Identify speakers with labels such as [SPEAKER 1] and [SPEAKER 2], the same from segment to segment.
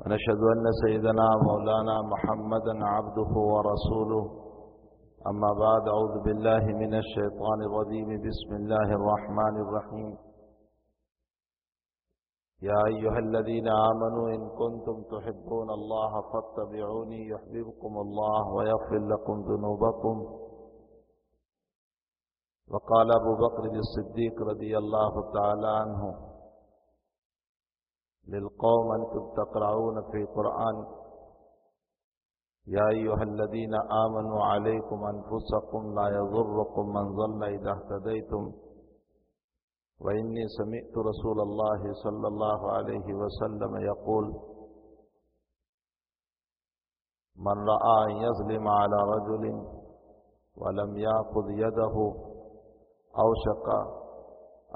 [SPEAKER 1] ونشهد أن سيدنا مولانا محمدا عبده ورسوله. أما بعد، أعوذ بالله من الشيطان الرجيم. بسم الله الرحمن الرحيم. يا أيها الذين آمنوا، إن كنتم تحبون الله فاتبعوني يحببكم الله ويغفر لكم ذنوبكم. وقال أبو بكر الصديق رضي الله تعالى عنه للقوم أنتم تقرعون في قرآن يا أيها الذين آمنوا عليكم أنفسكم لا يضركم من ضل إذا اهتديتم. وإني سمعت رسول الله صلى الله عليه وسلم يقول، من رأى أن يظلم على رجل ولم يأخذ يده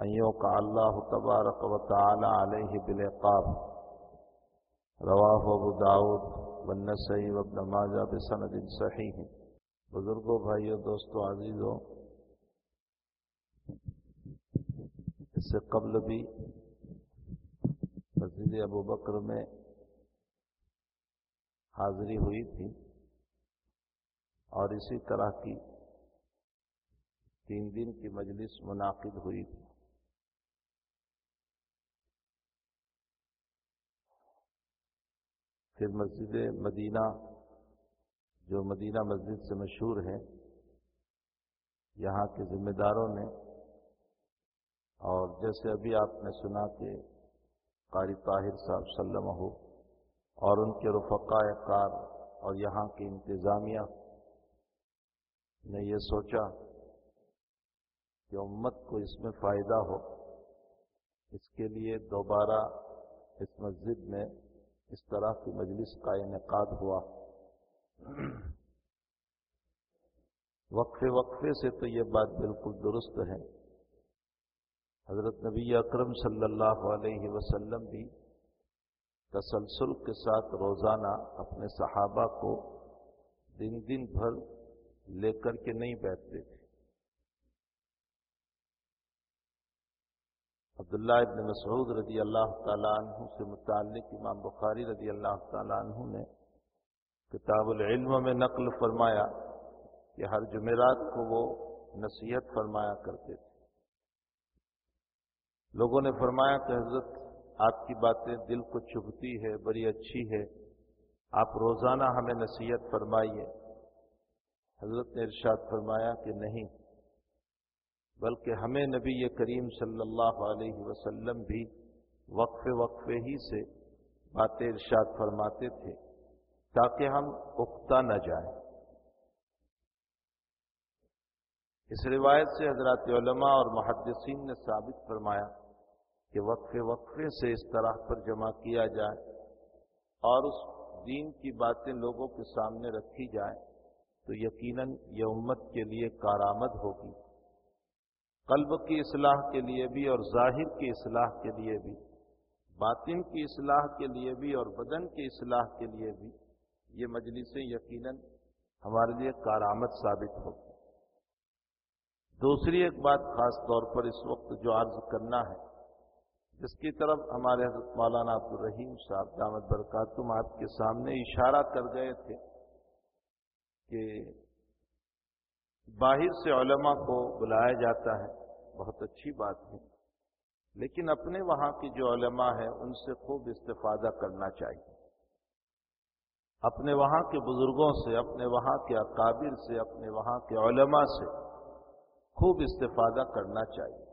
[SPEAKER 1] أوشك أن يوقع الله تبارك وتعالى عليه بالعقاب۔ رواه أبو داود والنسائی وابن ماجہ بسند صحیح بزرگوں بھائیوں دوستوں عزیزوں اس سے قبل بھی مسجد ابو بکر میں حاضری ہوئی تھی اور اسی طرح کی تین دن کی مجلس منعقد ہوئی تھی۔ پھر مسجد مدینہ جو مدینہ مسجد سے مشہور ہے یہاں کے ذمہ داروں نے، اور جیسے ابھی آپ نے سنا کہ قاری طاہر صاحب سلم ہو اور ان کے رفقاء کار اور یہاں کی انتظامیہ نے یہ سوچا کہ امت کو اس میں فائدہ ہو، اس کے لیے دوبارہ اس مسجد میں اس طرح کی مجلس کا انعقاد ہوا۔ وقفے وقفے سے تو یہ بات بالکل درست ہے۔ حضرت نبی اکرم صلی اللہ علیہ وسلم بھی تسلسل کے ساتھ روزانہ اپنے صحابہ کو دن دن بھر لے کر کے نہیں بیٹھتے تھے۔ عبداللہ ابن مسعود رضی اللہ تعالیٰ عنہ سے متعلق امام بخاری رضی اللہ تعالیٰ عنہ نے کتاب العلم میں نقل فرمایا کہ ہر جمعرات کو وہ نصیحت فرمایا کرتے تھے۔ لوگوں نے فرمایا کہ حضرت، آپ کی باتیں دل کو چبھتی ہے، بڑی اچھی ہے، آپ روزانہ ہمیں نصیحت فرمائیے۔ حضرت نے ارشاد فرمایا کہ نہیں بلکہ ہمیں نبی کریم صلی اللہ علیہ وسلم بھی وقفے وقفے ہی سے باتیں ارشاد فرماتے تھے تاکہ ہم اکتا نہ جائیں۔ اس روایت سے حضرات علماء اور محدثین نے ثابت فرمایا کہ وقفے وقفے سے اس طرح پر جمع کیا جائے اور اس دین کی باتیں لوگوں کے سامنے رکھی جائیں تو یقیناً یہ امت کے لیے کارآمد ہوگی۔ قلب کی اصلاح کے لیے بھی اور ظاہر کی اصلاح کے لیے بھی، باطن کی اصلاح کے لیے بھی اور بدن کی اصلاح کے لیے بھی یہ مجلسیں یقیناً ہمارے لیے کارآمد ثابت ہوگی۔ دوسری ایک بات خاص طور پر اس وقت جو عرض کرنا ہے، جس کی طرف ہمارے حضرت مولانا عبدالرحیم صاحب دامت برکاتم آپ کے سامنے اشارہ کر گئے تھے کہ باہر سے علماء کو بلایا جاتا ہے۔ بہت اچھی بات ہے۔ لیکن اپنے وہاں کی جو علماء ہیں، ان سے خوب استفادہ کرنا چاہیے۔ اپنے وہاں کے بزرگوں سے، اپنے وہاں کے اکابر سے، اپنے وہاں کے علماء سے خوب استفادہ کرنا چاہیے۔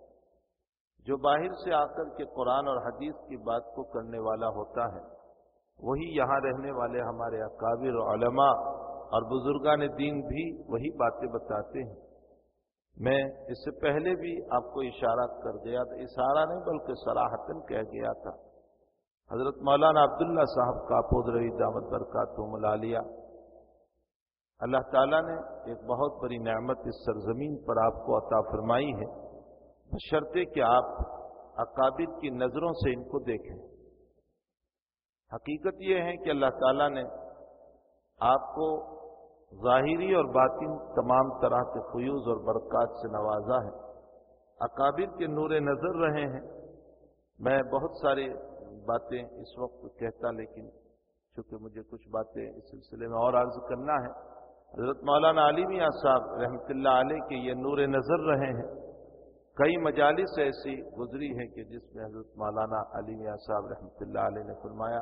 [SPEAKER 1] جو باہر سے آ کر کے قرآن اور حدیث کی بات کو کرنے والا ہوتا ہے، وہی یہاں رہنے والے ہمارے اکابر علماء اور بزرگان دین بھی وہی باتیں بتاتے ہیں۔ میں اس سے پہلے بھی آپ کو اشارہ کر دیا تھا، اشارہ نہیں بلکہ سراہتن کہہ گیا تھا۔ حضرت مولانا عبداللہ صاحب کا پودروی دامت برکات و ملالیہ اللہ تعالیٰ نے ایک بہت بڑی نعمت اس سرزمین پر آپ کو عطا فرمائی ہے۔ بشرطے کہ آپ اقابر کی نظروں سے ان کو دیکھیں۔ حقیقت یہ ہے کہ اللہ تعالیٰ نے آپ کو ظاہری اور باطن تمام طرح کے فیوز اور برکات سے نوازا ہے۔ اکابر کے نور نظر رہے ہیں۔ میں بہت سارے باتیں اس وقت کہتا لیکن چونکہ مجھے کچھ باتیں اس سلسلے میں اور عرض کرنا ہے۔ حضرت مولانا علی میاں صاحب رحمۃ اللہ علیہ کے یہ نور نظر رہے ہیں۔ کئی مجالس ایسی گزری ہیں کہ جس میں حضرت مولانا علی میاں صاحب رحمۃ اللہ علیہ نے فرمایا،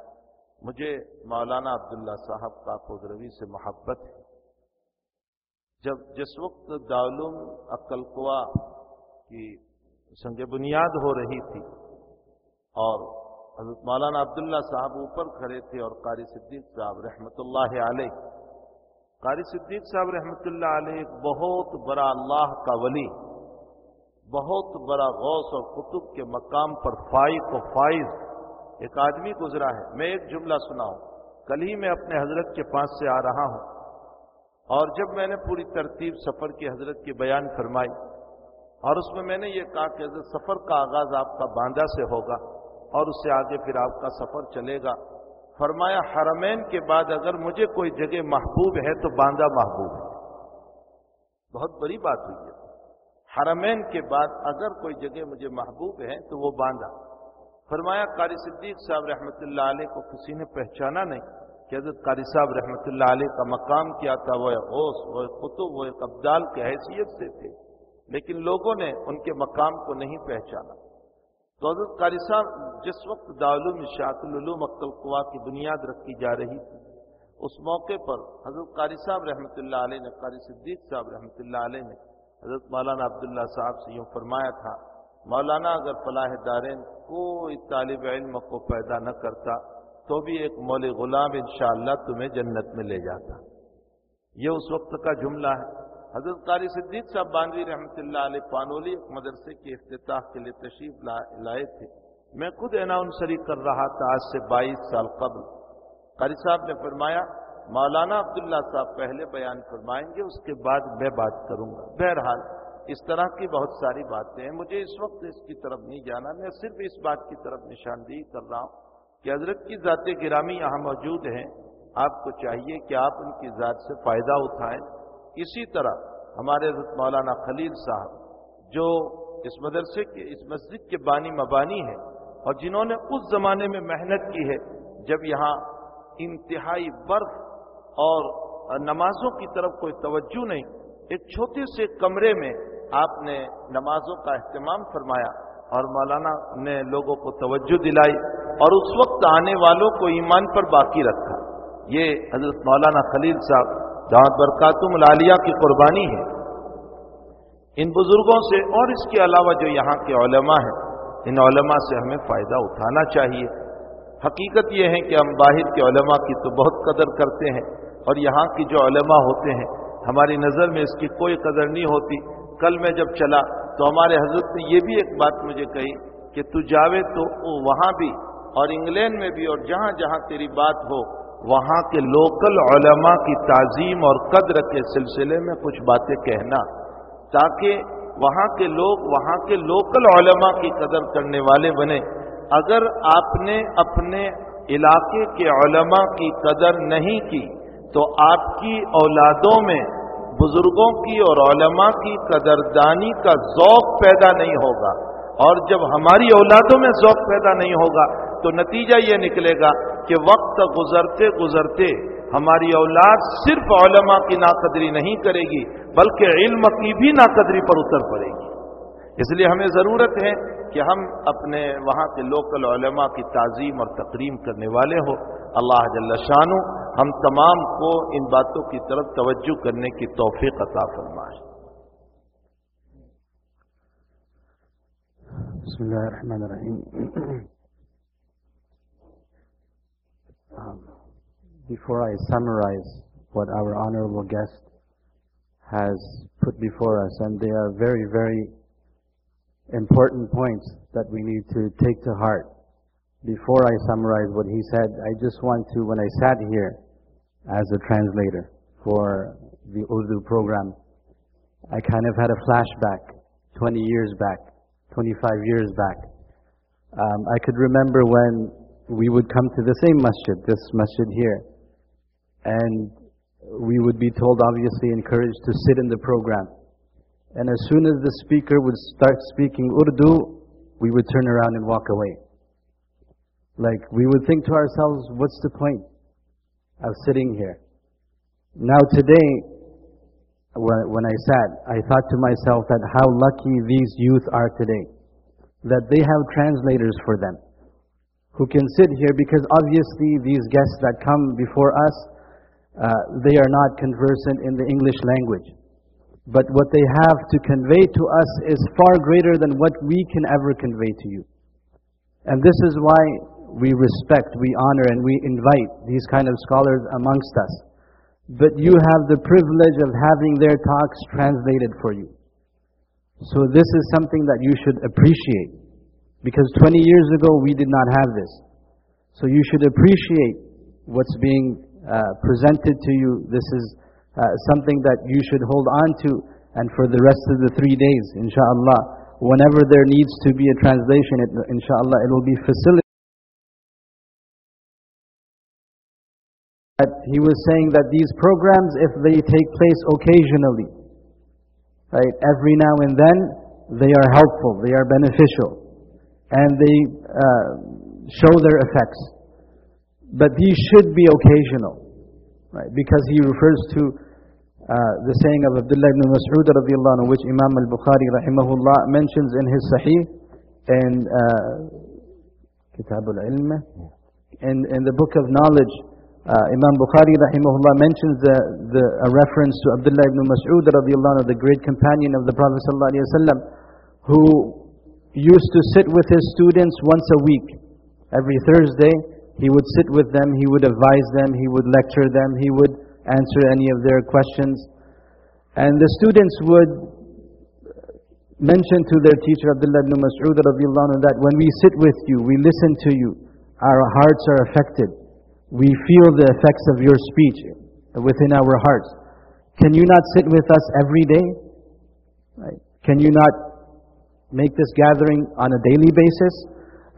[SPEAKER 1] مجھے مولانا عبداللہ صاحب کا پودروی سے محبت ہے۔ جب جس وقت دالم اکلکوا کی سنگ بنیاد ہو رہی تھی اور حضرت مولانا عبداللہ صاحب اوپر کھڑے تھے اور قاری صدیق صاحب رحمۃ اللہ علیہ، قاری صدیق صاحب رحمۃ اللہ علیہ ایک بہت بڑا اللہ کا ولی، بہت بڑا غوث اور کتب کے مقام پر فائق و فائز ایک آدمی گزرا ہے۔ میں ایک جملہ سنا ہوں کل ہی میں اپنے حضرت کے پاس سے آ رہا ہوں۔ اور جب میں نے پوری ترتیب سفر کی حضرت کی بیان فرمائی اور اس میں میں نے یہ کہا کہ حضرت سفر کا آغاز آپ کا باندھا سے ہوگا اور اس سے آگے پھر آپ کا سفر چلے گا۔ فرمایا، حرمین کے بعد اگر مجھے کوئی جگہ محبوب ہے تو باندھا محبوب ہے۔ بہت بڑی بات ہوئی ہے۔ حرمین کے بعد اگر کوئی جگہ مجھے محبوب ہے تو وہ باندھا فرمایا، قاری صدیق صاحب رحمۃ اللہ علیہ کو کسی نے پہچانا نہیں۔ کہ حضرت قاری صاحب رحمۃ اللہ علیہ کا مقام کیا تھا، وہ غوث، وہ قطب، وہ ابدال کے حیثیت سے تھے، لیکن لوگوں نے ان کے مقام کو نہیں پہچانا۔ تو حضرت قاری صاحب جس وقت دارالعلوم شاط العلوم اقل قوا کی بنیاد رکھی جا رہی تھی، اس موقع پر حضرت قاری صاحب رحمۃ اللہ علیہ نے، قاری صدیق صاحب رحمۃ اللہ علیہ نے حضرت مولانا عبداللہ صاحب سے یوں فرمایا تھا، مولانا اگر فلاح دارین کوئی طالب علم کو پیدا نہ کرتا تو بھی ایک مول غلام انشاءاللہ تمہیں جنت میں لے جاتا۔ یہ اس وقت کا جملہ ہے۔ حضرت قاری صدیق صاحب بانوی رحمتہ اللہ علیہ پانولی ایک مدرسے کے افتتاح کے لیے تشریف لائے تھے۔ میں خود اناؤنسری کر رہا تھا آج سے بائیس سال قبل۔ قاری صاحب نے فرمایا، مولانا عبداللہ صاحب پہلے بیان فرمائیں گے، اس کے بعد میں بات کروں گا۔ بہرحال، اس طرح کی بہت ساری باتیں ہیں۔ مجھے اس وقت اس کی طرف نہیں جانا، میں صرف اس بات کی طرف نشاندہی کر رہا ہوں۔ کہ حضرت کی ذات گرامی یہاں موجود ہیں، آپ کو چاہیے کہ آپ ان کی ذات سے فائدہ اٹھائیں۔ اسی طرح ہمارے حضرت مولانا خلیل صاحب، جو اس مدرسے کے، اس مسجد کے بانی مبانی ہیں اور جنہوں نے اس زمانے میں محنت کی ہے، جب یہاں انتہائی برف اور نمازوں کی طرف کوئی توجہ نہیں، ایک چھوٹے سے کمرے میں آپ نے نمازوں کا اہتمام فرمایا اور مولانا نے لوگوں کو توجہ دلائی۔ اور اس وقت آنے والوں کو ایمان پر باقی رکھا۔ یہ حضرت مولانا خلیل صاحب دعوت برکاتم العالیہ کی قربانی ہے۔ ان بزرگوں سے اور اس کے علاوہ جو یہاں کے علماء ہیں، ان علماء سے ہمیں فائدہ اٹھانا چاہیے۔ حقیقت یہ ہے کہ ہم باہر کے علماء کی تو بہت قدر کرتے ہیں، اور یہاں کی جو علماء ہوتے ہیں، ہماری نظر میں اس کی کوئی قدر نہیں ہوتی۔ کل میں جب چلا تو ہمارے حضرت نے یہ بھی ایک بات مجھے کہی کہ تو جاوے تو وہاں بھی اور انگلینڈ میں بھی اور جہاں جہاں تیری بات ہو، وہاں کے لوکل علماء کی تعظیم اور قدر کے سلسلے میں کچھ باتیں کہنا۔ تاکہ وہاں کے لوگ، وہاں کے لوکل علماء کی قدر کرنے والے بنے۔ اگر آپ نے اپنے علاقے کے علماء کی قدر نہیں کی، تو آپ کی اولادوں میں بزرگوں کی اور علماء کی قدردانی کا ذوق پیدا نہیں ہوگا۔ اور جب ہماری اولادوں میں ذوق پیدا نہیں ہوگا تو نتیجہ یہ نکلے گا کہ وقت گزرتے گزرتے ہماری اولاد صرف علماء کی ناقدری
[SPEAKER 2] نہیں
[SPEAKER 1] کرے گی، بلکہ علم کی بھی ناقدری پر اتر پڑے گی۔ اس لیے ہمیں ضرورت ہے کہ ہم اپنے وہاں کے لوکل علماء کی تعظیم اور تقریم کرنے والے ہو اللہ جل شانو ہم تمام کو ان باتوں کی طرف توجہ کرنے کی توفیق عطا فرمائے۔
[SPEAKER 2] بسم اللہ الرحمن الرحیم۔ Um, before I summarize what our honorable guest has put before us, and they are very, very important points that we need to take to heart. before I summarize what he said, I just want to, when I sat here as a translator for the Urdu program, I kind of had a flashback 20 years back, 25 years back. Um, I could remember when we would come to the same masjid, this masjid here, and we would be told, obviously encouraged to sit in the program. And as soon as the speaker would start speaking Urdu, we would turn around and walk away. Like, we would think to ourselves, what's the point of sitting here? Now today, when I sat, I thought to myself that how lucky these youth are today. That they have translators for them. Who can sit here because obviously these guests that come before us, uh, they are not conversant in the English language. But what they have to convey to us is far greater than what we can ever convey to you. And this is why we respect, we honor, and we invite these kind of scholars amongst us. But you have the privilege of having their talks translated for you. So this is something that you should appreciate. Because 20 years ago we did not have this. So you should appreciate what's being uh, presented to you. This is uh, something that you should hold on to. And for the rest of the three days, inshallah, whenever there needs to be a translation, it, inshallah, it will be facilitated. he was saying that these programs, if they take place occasionally, right, every now and then, they are helpful, they are beneficial, and they uh, show their effects. But these should be occasional, right, because he refers to uh, the saying of Abdullah ibn Mas'ud radiallahu anhu, which Imam al-Bukhari rahimahullah mentions in his Sahih, and uh, Kitab al-Ilm, in, in the book of knowledge, uh, Imam Bukhari rahimahullah mentions the, the, a reference to Abdullah ibn Mas'ud radiallahu anhu, the great companion of the Prophet sallallahu alaihi wasallam, who used to sit with his students once a week. Every Thursday, he would sit with them, he would advise them, he would lecture them, he would answer any of their questions. And the students would mention to their teacher Abdullah ibn Mas'ud that when we sit with you, we listen to you, our hearts are affected we feel the effects of your speech within our hearts. Can you not sit with us every day? Can you not make this gathering on a daily basis?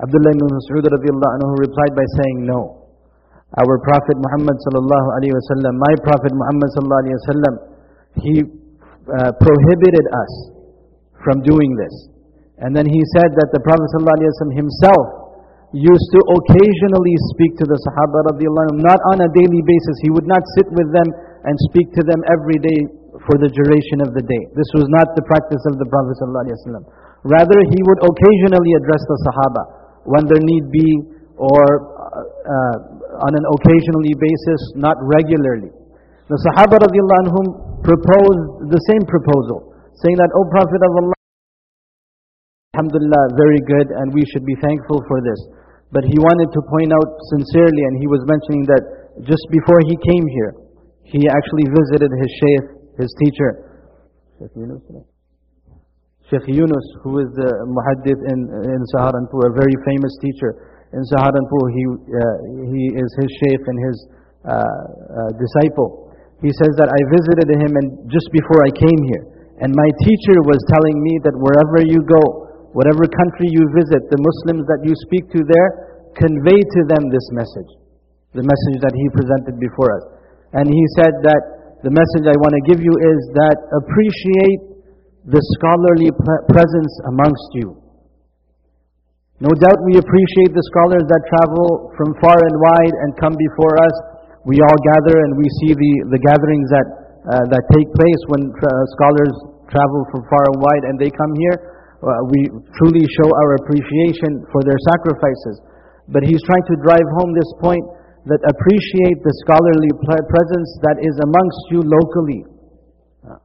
[SPEAKER 2] Abdullah ibn Mas'ud anhu replied by saying, No. Our Prophet Muhammad sallallahu alaihi wasallam, my Prophet Muhammad sallallahu alaihi wasallam, he uh, prohibited us from doing this. And then he said that the Prophet sallallahu alaihi wasallam himself used to occasionally speak to the Sahaba radiallahu not on a daily basis. He would not sit with them and speak to them every day for the duration of the day. This was not the practice of the Prophet ﷺ. Rather, he would occasionally address the Sahaba when there need be or uh, on an occasionally basis, not regularly. The Sahaba radiallahu anhum proposed the same proposal, saying that, O Prophet of Allah, Alhamdulillah, very good, and we should be thankful for this. But he wanted to point out sincerely, and he was mentioning that just before he came here, he actually visited his shaykh, his teacher, Sheikh Yunus, who is the muhaddith in, in Saharanpur, a very famous teacher. In Saharanpur, he, uh, he is his shaykh and his uh, uh, disciple. He says that I visited him and just before I came here, and my teacher was telling me that wherever you go, Whatever country you visit, the Muslims that you speak to there, convey to them this message. The message that he presented before us. And he said that the message I want to give you is that appreciate the scholarly presence amongst you. No doubt we appreciate the scholars that travel from far and wide and come before us. We all gather and we see the, the gatherings that, uh, that take place when tra scholars travel from far and wide and they come here uh, we truly show our appreciation for their sacrifices. But he's trying to drive home this point that appreciate the scholarly presence that is amongst you locally. Uh,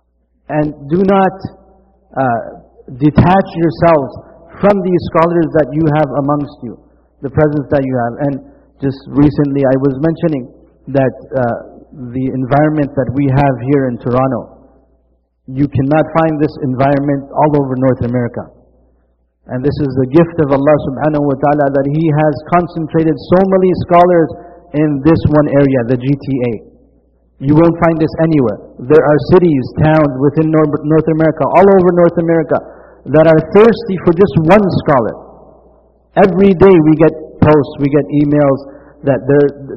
[SPEAKER 2] and do not uh, detach yourselves from these scholars that you have amongst you, the presence that you have. And just recently I was mentioning that uh, the environment that we have here in Toronto, you cannot find this environment all over North America. And this is the gift of Allah subhanahu wa ta'ala that He has concentrated so many scholars in this one area, the GTA. You won't find this anywhere. There are cities, towns within North America, all over North America, that are thirsty for just one scholar. Every day we get posts, we get emails that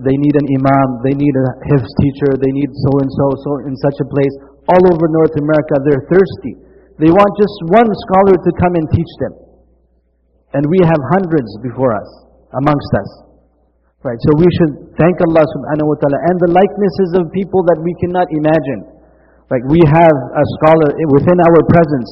[SPEAKER 2] they need an imam, they need a hifz teacher, they need so and so, so in such a place. All over North America, they're thirsty. They want just one scholar to come and teach them. And we have hundreds before us, amongst us. Right, so we should thank Allah subhanahu wa ta'ala and the likenesses of people that we cannot imagine. Like we have a scholar within our presence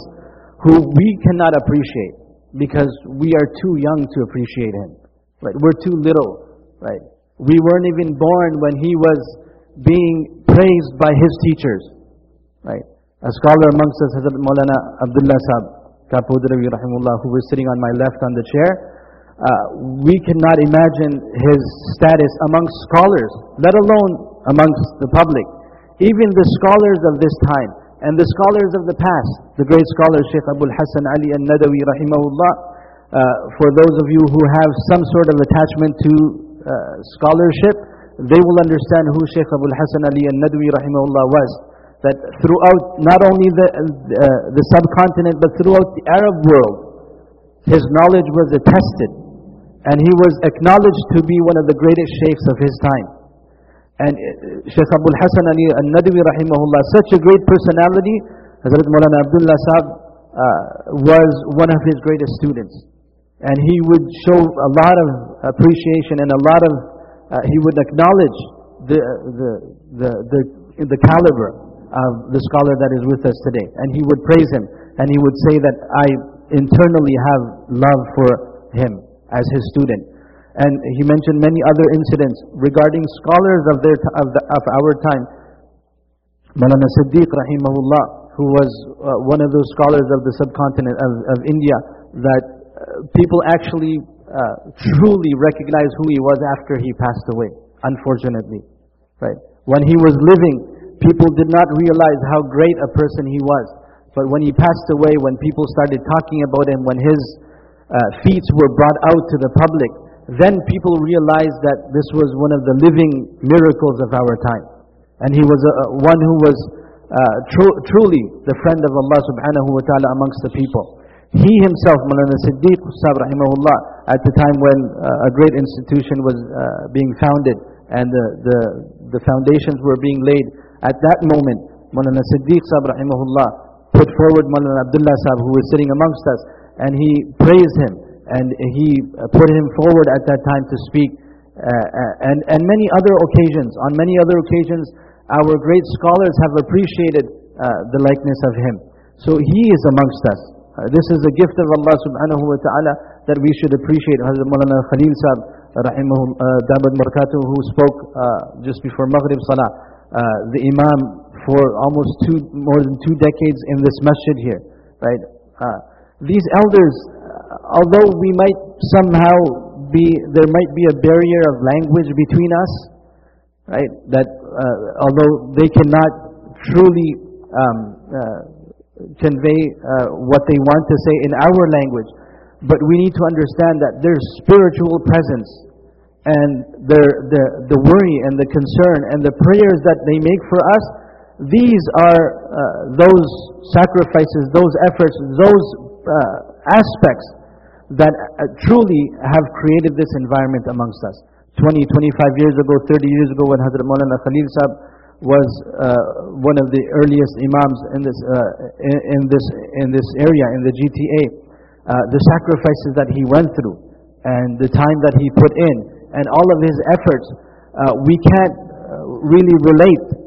[SPEAKER 2] who we cannot appreciate because we are too young to appreciate him. Right, we're too little. Right, we weren't even born when he was being praised by his teachers. Right, a scholar amongst us, Hazrat Maulana Abdullah Sahab, Kapodravi rahimullah, who was sitting on my left on the chair. Uh, we cannot imagine his status among scholars, let alone amongst the public. Even the scholars of this time and the scholars of the past, the great scholar Sheikh Abul Hassan Ali al-Nadawi rahimahullah, uh, for those of you who have some sort of attachment to uh, scholarship, they will understand who Sheikh Abul Hassan Ali al-Nadawi rahimahullah was. That throughout not only the, uh, the subcontinent but throughout the Arab world, his knowledge was attested and he was acknowledged to be one of the greatest sheikhs of his time. And uh, Shaykh Abul Hassan Ali al-Nadwi rahimahullah, such a great personality, Hazrat Maulana Abdullah Sahab uh, was one of his greatest students. And he would show a lot of appreciation and a lot of, uh, he would acknowledge the, the, the, the, the caliber of the scholar that is with us today. And he would praise him. And he would say that I internally have love for him as his student. And he mentioned many other incidents regarding scholars of, their, of, the, of our time. Malana Siddiq rahimahullah, who was uh, one of those scholars of the subcontinent of, of India, that uh, people actually uh, truly recognize who he was after he passed away, unfortunately. Right? When he was living, people did not realize how great a person he was. But when he passed away, when people started talking about him, when his uh, feats were brought out to the public, then people realized that this was one of the living miracles of our time. And he was a, one who was uh, tru- truly the friend of Allah subhanahu wa ta'ala amongst the people. He himself, Mulana Siddiq rahimahullah, at the time when uh, a great institution was uh, being founded and the, the, the foundations were being laid, at that moment, Mulana Siddiq Sahib rahimahullah put forward Mulana Abdullah Sahib who was sitting amongst us and he praised him and he put him forward at that time to speak. Uh, uh, and, and many other occasions, on many other occasions, our great scholars have appreciated uh, the likeness of him. So he is amongst us. Uh, this is a gift of Allah subhanahu wa ta'ala that we should appreciate. Hazrat Mulana Khalil Sahib, rahimahum, uh, Dabad Markatu, who spoke uh, just before Maghrib Salah, the Imam for almost two, more than two decades in this masjid here, right? these elders, although we might somehow be, there might be a barrier of language between us, right? That uh, although they cannot truly um, uh, convey uh, what they want to say in our language, but we need to understand that their spiritual presence and their, the, the worry and the concern and the prayers that they make for us, these are uh, those sacrifices, those efforts, those uh, aspects that uh, truly have created this environment amongst us. 20, 25 years ago, 30 years ago, when Hazrat Maulana Khalil Sahib was uh, one of the earliest imams in this, uh, in, in, this, in this area, in the GTA, uh, the sacrifices that he went through and the time that he put in and all of his efforts, we can't really relate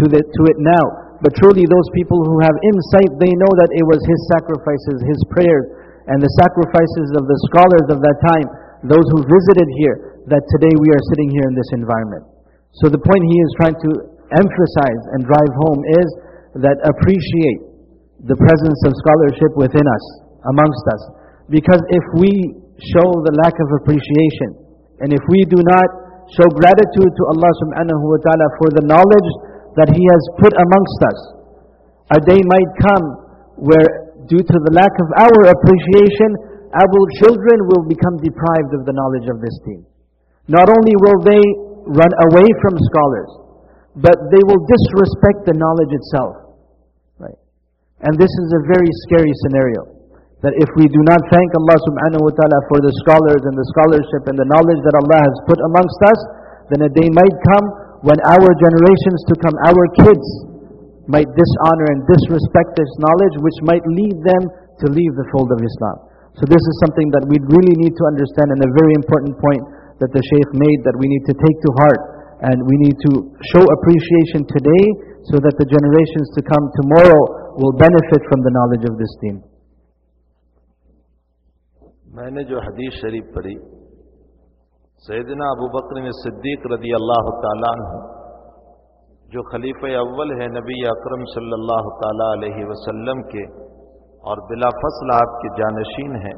[SPEAKER 2] to, the, to it now. But truly those people who have insight, they know that it was his sacrifices, his prayers, and the sacrifices of the scholars of that time, those who visited here, that today we are sitting here in this environment. So the point he is trying to emphasize and drive home is that appreciate the presence of scholarship within us, amongst us. Because if we show the lack of appreciation, and if we do not show gratitude to Allah subhanahu wa ta'ala for the knowledge that He has put amongst us. A day might come where, due to the lack of our appreciation, our children will become deprived of the knowledge of this deen. Not only will they run away from scholars, but they will disrespect the knowledge itself. Right? And this is a very scary scenario. That if we do not thank Allah subhanahu wa ta'ala for the scholars and the scholarship and the knowledge that Allah has put amongst us, then a day might come when our generations to come, our kids, might dishonor and disrespect this knowledge, which might lead them to leave the fold of Islam. So this is something that we really need to understand and a very important point that the Shaykh made that we need to take to heart and we need to show appreciation today so that the generations to come tomorrow will benefit from the knowledge of this deen.
[SPEAKER 1] मैंने जो हदीस शरीफ पढ़ी سیدنا ابو بکر صدیق رضی اللہ تعالیٰ عنہ، جو خلیفہ اول ہے نبی اکرم صلی اللہ تعالیٰ علیہ وسلم کے اور بلا فصل آپ کے جانشین ہیں۔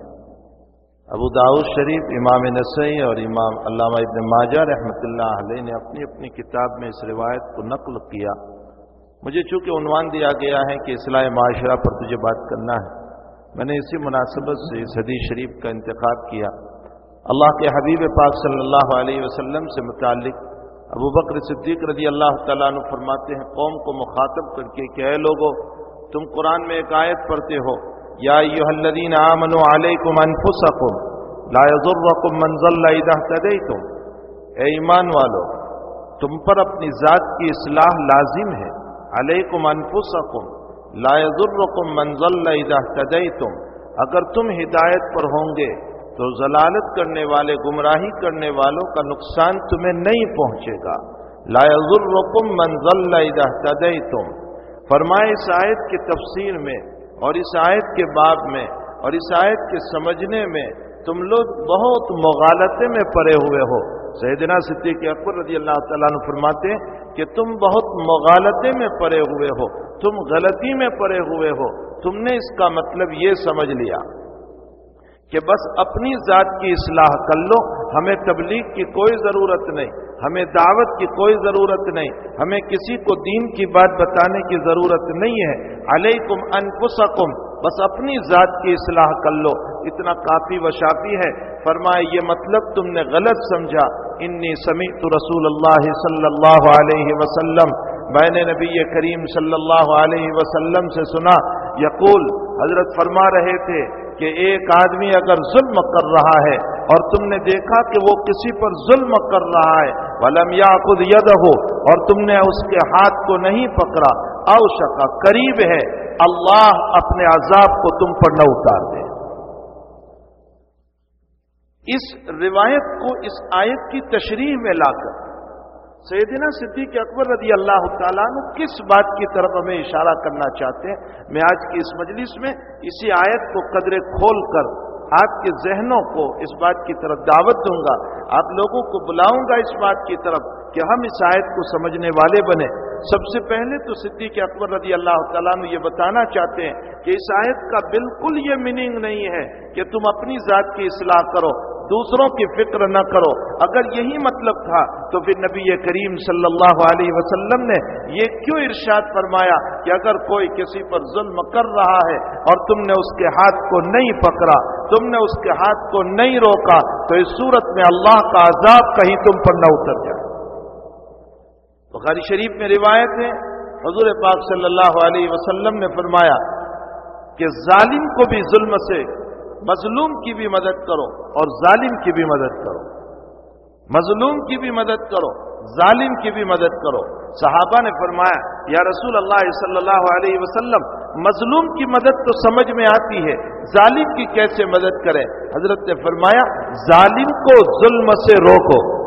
[SPEAKER 1] ابو داؤد شریف، امام نسائی اور امام علامہ ابن ماجہ رحمۃ اللہ علیہ نے اپنی اپنی کتاب میں اس روایت کو نقل کیا۔ مجھے چونکہ عنوان دیا گیا ہے کہ اصلاح معاشرہ پر تجھے بات کرنا ہے، میں نے اسی مناسبت سے اس حدیث شریف کا انتخاب کیا۔ اللہ کے حبیب پاک صلی اللہ علیہ وسلم سے متعلق ابو بکر صدیق رضی اللہ تعالیٰ عنہ فرماتے ہیں، قوم کو مخاطب کر کے کہ اے لوگو، تم قرآن میں ایک آیت پڑھتے ہو، یا ایوہ الذین آمنوا علیکم انفسکم لا یضرکم من ضل اذا اهتدیتم۔ اے ایمان والو، تم پر اپنی ذات کی اصلاح لازم ہے۔ علیکم انفسکم لا یضرکم من ضل اذا اهتدیتم۔ اگر تم ہدایت پر ہوں گے تو ضلالت کرنے والے، گمراہی کرنے والوں کا نقصان تمہیں نہیں پہنچے گا۔ لا ضرکم منزل تدئی تم فرمائے اس آیت کی تفسیر میں اور اس آیت کے باب میں اور اس آیت کے سمجھنے میں تم لوگ بہت مغالطے میں پڑے ہوئے ہو۔ سیدنا صدیق اکبر رضی اللہ تعالیٰ نے فرماتے ہیں کہ تم بہت مغالطے میں پڑے ہوئے ہو، تم غلطی میں پڑے ہوئے ہو، تم نے اس کا مطلب یہ سمجھ لیا۔ کہ بس اپنی ذات کی اصلاح کر لو، ہمیں تبلیغ کی کوئی ضرورت نہیں، ہمیں دعوت کی کوئی ضرورت نہیں، ہمیں کسی کو دین کی بات بتانے کی ضرورت نہیں ہے۔ علیکم انفسکم، بس اپنی ذات کی اصلاح کر لو۔ اتنا کافی و شافی ہے۔ فرمائے یہ مطلب تم نے غلط سمجھا۔ انی سمیت رسول اللہ صلی اللہ علیہ وسلم۔ میں نے نبی کریم صلی اللہ علیہ وسلم سے سنا۔ یقول، حضرت فرما رہے تھے کہ ایک آدمی اگر ظلم کر رہا ہے اور تم نے دیکھا کہ وہ کسی پر ظلم کر رہا ہے، ولم یا خود ید ہو اور تم نے اس کے ہاتھ کو نہیں پکڑا اوشکا قریب ہے، اللہ اپنے عذاب کو تم پر نہ اتار دے۔ اس روایت کو، اس آیت کی تشریح میں لا کر سیدنا صدیق اکبر رضی اللہ تعالیٰ نے کس بات کی طرف ہمیں اشارہ کرنا چاہتے ہیں؟ میں آج کی اس مجلس میں اسی آیت کو قدرے کھول کر آپ کے ذہنوں کو اس بات کی طرف دعوت دوں گا۔ آپ لوگوں کو بلاؤں گا اس بات کی طرف کہ ہم اس آیت کو سمجھنے والے بنے سب سے پہلے تو صدیق اکبر رضی اللہ تعالیٰ نے یہ بتانا چاہتے ہیں کہ اس آیت کا بالکل یہ میننگ نہیں ہے کہ تم اپنی ذات کی اصلاح کرو۔ دوسروں کی فکر نہ کرو۔ اگر یہی مطلب تھا تو پھر نبی کریم صلی اللہ علیہ وسلم نے یہ کیوں ارشاد فرمایا کہ اگر کوئی کسی پر ظلم کر رہا ہے اور تم نے اس کے ہاتھ کو نہیں پکڑا، تم نے اس کے ہاتھ کو نہیں روکا، تو اس صورت میں اللہ کا عذاب کہیں تم پر نہ اتر جائے۔ بخاری شریف میں روایت ہے، حضور پاک صلی اللہ علیہ وسلم نے فرمایا کہ ظالم کو بھی ظلم سے مظلوم کی بھی مدد کرو اور ظالم کی بھی مدد کرو۔ مظلوم کی بھی مدد کرو، ظالم کی بھی مدد کرو۔ صحابہ نے فرمایا، یا رسول اللہ صلی اللہ علیہ وسلم، مظلوم کی مدد تو سمجھ میں آتی ہے، ظالم کی کیسے مدد کرے؟ حضرت نے فرمایا، ظالم کو ظلم سے روکو۔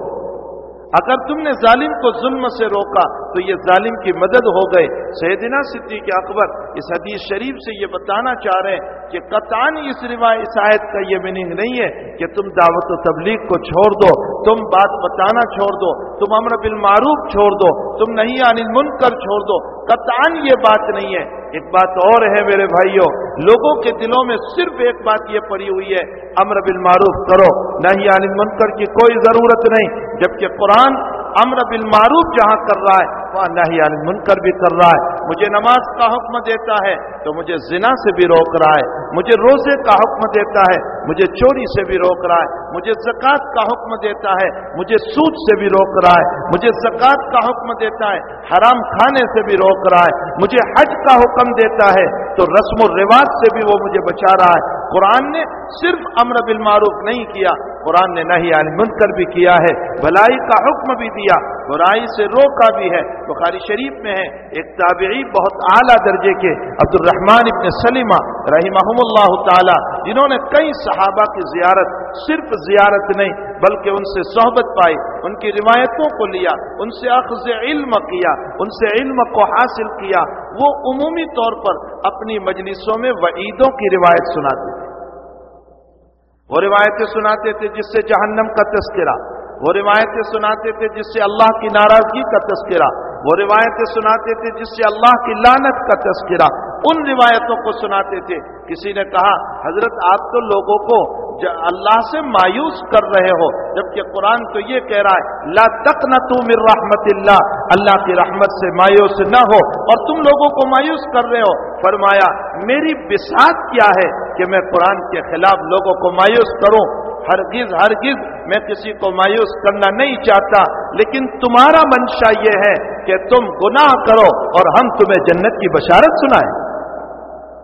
[SPEAKER 1] اگر تم نے ظالم کو ظلم سے روکا تو یہ ظالم کی مدد ہو گئے۔ سیدنا صدیق اکبر اس حدیث شریف سے یہ بتانا چاہ رہے ہیں کہ قطان اس روایت اس آیت کا یہ میننگ نہیں ہے کہ تم دعوت و تبلیغ کو چھوڑ دو، تم بات بتانا چھوڑ دو، تم امر بالمعروف چھوڑ دو، تم نہیں آنی من کر چھوڑ دو۔ قطان یہ بات نہیں ہے۔ ایک بات اور ہے میرے بھائیوں لوگوں کے دلوں میں صرف ایک بات یہ پڑی ہوئی ہے، امر بالمعروف کرو نہیں عالم منکر کی کوئی ضرورت نہیں، جبکہ قرآن امر بالمعروف جہاں کر رہا ہے، وہاں نہی عن منکر بھی کر رہا ہے۔ مجھے نماز کا حکم دیتا ہے تو مجھے زنا سے بھی روک رہا ہے۔ مجھے روزے کا حکم دیتا ہے، مجھے چوری سے بھی روک رہا ہے۔ مجھے زکوٰۃ کا حکم دیتا ہے، مجھے سود سے بھی روک رہا ہے۔ مجھے زکوٰۃ کا حکم دیتا ہے، حرام کھانے سے بھی روک رہا ہے۔ مجھے حج کا حکم دیتا ہے تو رسم و رواج سے بھی وہ مجھے بچا رہا ہے۔ قرآن نے صرف امر بالمعروف نہیں کیا، قرآن نے نہیں عن منکر بھی کیا ہے۔ بھلائی کا حکم بھی دیا کیا برائی سے روکا بھی ہے، بخاری شریف میں ہے، ایک تابعی بہت اعلیٰ درجے کے عبد الرحمان ابن سلیمہ رحمہ اللہ تعالی، جنہوں نے کئی صحابہ کی زیارت صرف زیارت نہیں، بلکہ ان سے صحبت پائی، ان کی روایتوں کو لیا، ان سے اخذ علم کیا، ان سے علم کو حاصل کیا، وہ عمومی طور پر اپنی مجلسوں میں وعیدوں کی روایت سناتے تھے۔ وہ روایتیں سناتے تھے جس سے جہنم کا تذکرہ وہ روایتیں سناتے تھے جس سے اللہ کی ناراضگی کا تذکرہ، وہ روایتیں سناتے تھے جس سے اللہ کی لانت کا تذکرہ۔ ان روایتوں کو سناتے تھے۔ کسی نے کہا، حضرت آپ تو لوگوں کو اللہ سے مایوس کر رہے ہو، جبکہ قرآن تو یہ کہہ رہا ہے، لا تقنطوا من رحمت اللہ اللہ کی رحمت سے مایوس نہ ہو اور تم لوگوں کو مایوس کر رہے ہو۔ فرمایا، میری بساط کیا ہے کہ میں قرآن کے خلاف لوگوں کو مایوس کروں؟ ہرگز ہرگز میں کسی کو مایوس کرنا نہیں چاہتا، لیکن تمہارا منشا یہ ہے کہ تم گناہ کرو اور ہم تمہیں جنت کی بشارت سنائیں۔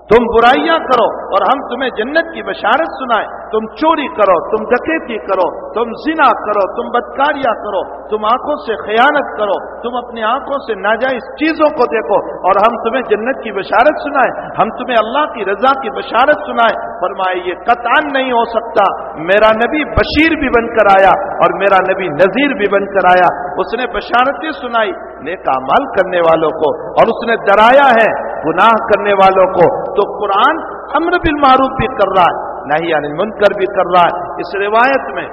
[SPEAKER 1] تم برائیاں کرو اور ہم تمہیں جنت کی بشارت سنائیں۔ تم چوری کرو، تم ڈکیتی کرو، تم زنا کرو، تم بدکاریاں کرو، تم آنکھوں سے خیانت کرو، تم اپنی آنکھوں سے ناجائز چیزوں کو دیکھو اور ہم تمہیں جنت کی بشارت سنائیں۔ ہم تمہیں اللہ کی رضا کی بشارت سنائیں۔ فرمائے، یہ قطان نہیں ہو سکتا۔ میرا نبی بشیر بھی بن کر آیا اور میرا نبی نذیر بھی بن کر آیا۔ اس نے بشارتیں سنائی، نیک مال کرنے والوں کو اور اس نے ڈرایا ہے۔ گناہ کرنے والوں کو، تو قرآن امر بالمعروف بھی کر رہا ہے نہ ہی یعنی عن کر بھی کر رہا ہے۔ اس روایت میں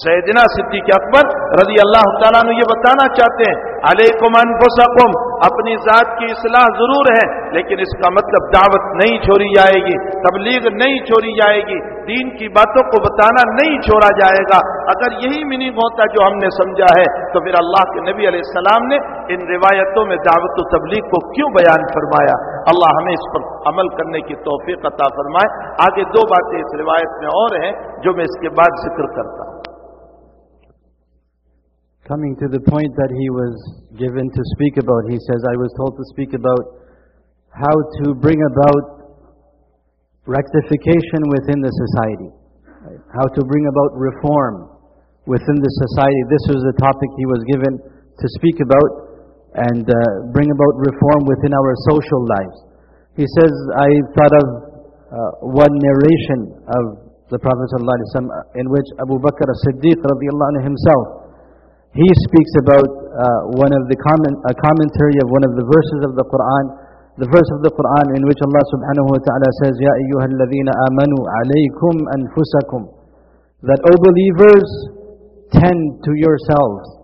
[SPEAKER 1] سیدنا صدیق اکبر رضی اللہ تعالیٰ نے یہ بتانا چاہتے ہیں، علیکم انفسکم اپنی ذات کی اصلاح ضرور ہے، لیکن اس کا مطلب دعوت نہیں چھوڑی جائے گی، تبلیغ نہیں چھوڑی جائے گی، دین کی باتوں کو بتانا نہیں چھوڑا جائے گا۔ اگر یہی منی ہوتا جو ہم نے سمجھا ہے، تو پھر اللہ کے نبی علیہ السلام نے ان روایتوں میں دعوت و تبلیغ کو کیوں بیان فرمایا؟ اللہ ہمیں اس پر عمل کرنے کی توفیق عطا فرمائے۔ آگے دو باتیں اس روایت میں اور ہیں جو میں اس کے بعد ذکر کرتا ہوں۔
[SPEAKER 2] Coming to the point that he was given to speak about, he says, I was told to speak about how to bring about rectification within the society, how to bring about reform within the society. This was the topic he was given to speak about and uh, bring about reform within our social lives. He says, I thought of uh, one narration of the Prophet ﷺ in which Abu Bakr as-Siddiq himself he speaks about uh, one of the comment, a commentary of one of the verses of the Quran, the verse of the Quran in which Allah subhanahu wa ta'ala says, Ya ayyuhalladhina amanu alaykum anfusakum. That, O believers, tend to yourselves.